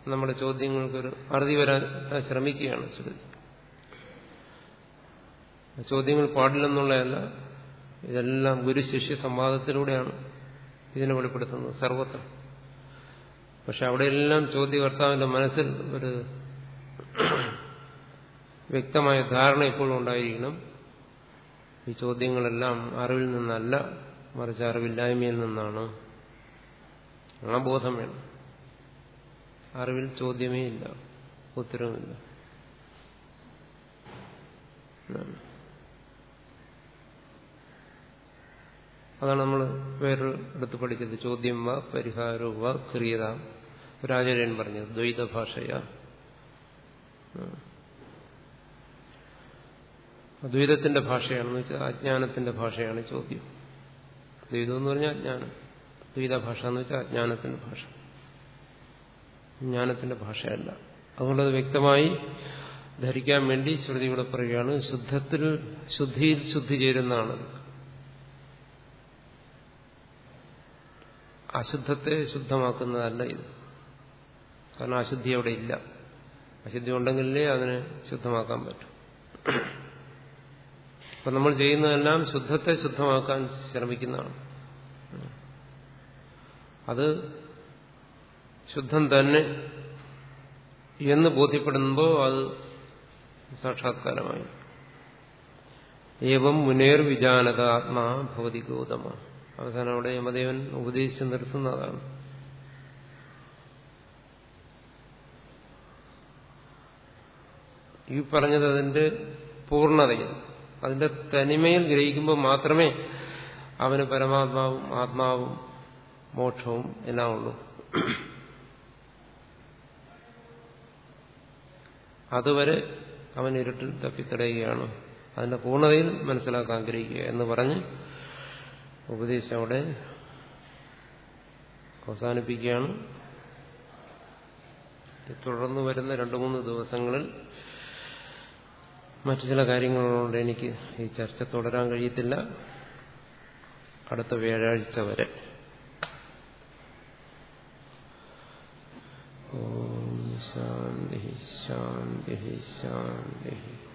നമ്മുടെ ചോദ്യങ്ങൾക്കൊരു അറുതി വരാൻ ശ്രമിക്കുകയാണ് ശ്രുതി. ചോദ്യങ്ങൾ പാടില്ലെന്നുള്ളതല്ല ഇതെല്ലാം ഗുരുശിഷ്യ സംവാദത്തിലൂടെയാണ് ഇതിനെ വെളിപ്പെടുത്തുന്നത് സർവത്ര. പക്ഷെ അവിടെയെല്ലാം ചോദ്യകർത്താവിന്റെ മനസ്സിൽ ഒരു വ്യക്തമായ ധാരണ ഇപ്പോഴും ഉണ്ടായിരിക്കണം. ഈ ചോദ്യങ്ങളെല്ലാം അറിവിൽ നിന്നല്ല മറിച്ച് അറിവില്ലായ്മയിൽ നിന്നാണ് ആ ബോധം വേണം അറിവിൽ ചോദ്യമേ ഇല്ല ഉത്തരവുമില്ല. അതാണ് നമ്മൾ വേറൊരു എടുത്ത് പഠിച്ചത്. ചോദ്യം വ പരിഹാരവും വ ക്രിയത. ഒരാചാര്യൻ പറഞ്ഞത് ദ്വൈത ഭാഷയ അദ്വൈതത്തിന്റെ ഭാഷയാണെന്ന് വെച്ചാൽ അജ്ഞാനത്തിന്റെ ഭാഷയാണ് ചോദ്യം. ദ്വൈതം എന്ന് പറഞ്ഞാൽ അജ്ഞാനം ദ്വൈത ഭാഷ എന്ന് വെച്ചാൽ അജ്ഞാനത്തിന്റെ ഭാഷ. ജ്ഞാനത്തിന്റെ ഭാഷയല്ല. അതുകൊണ്ടത് വ്യക്തമായി ധരിക്കാൻ വേണ്ടി ശ്രുതി ഇവിടെ പറയുകയാണ് ശുദ്ധത്തിൽ ശുദ്ധിയിൽ ശുദ്ധി ചേരുന്നതാണ്. അശുദ്ധത്തെ ശുദ്ധമാക്കുന്നതല്ല ഇത്. കാരണം അശുദ്ധി അവിടെ ഇല്ല. അശുദ്ധി ഉണ്ടെങ്കിലേ അതിനെ ശുദ്ധമാക്കാൻ പറ്റും. അപ്പൊ നമ്മൾ ചെയ്യുന്നതെല്ലാം ശുദ്ധത്തെ ശുദ്ധമാക്കാൻ ശ്രമിക്കുന്നതാണ്. അത് ശുദ്ധം തന്നെ എന്ന് ബോധ്യപ്പെടുമ്പോൾ അത് സാക്ഷാത്കാരമായി. ഏവം മുനേർ വിജാനത ആത്മാ ഭവതി ഗൗതമ. അവസാനം അവിടെ യമദേവൻ ഉപദേശിച്ച് നിർത്തുന്നതാണ്. ഈ പറഞ്ഞത് അതിന്റെ പൂർണതയിൽ അതിന്റെ തനിമയിൽ ഗ്രഹിക്കുമ്പോൾ മാത്രമേ അവന് പരമാത്മാവും ആത്മാവും മോക്ഷവും എല്ലാം ഉള്ളൂ. അതുവരെ അവൻ ഇരുട്ടിൽ തപ്പിത്തടയുകയാണ്. അതിന്റെ പൂർണതയിൽ മനസ്സിലാക്കാൻ ആഗ്രഹിക്കുക എന്ന് പറഞ്ഞ് ഉപദേശം അവിടെ അവസാനിപ്പിക്കുകയാണ്. തുടർന്ന് വരുന്ന രണ്ടു മൂന്ന് ദിവസങ്ങളിൽ മറ്റു ചില കാര്യങ്ങളുണ്ട് എനിക്ക് ഈ ചർച്ച തുടരാൻ കഴിയത്തില്ല. അടുത്ത വ്യാഴാഴ്ച വരെ. ശാന്തി ശാന്തി ശാന്തി.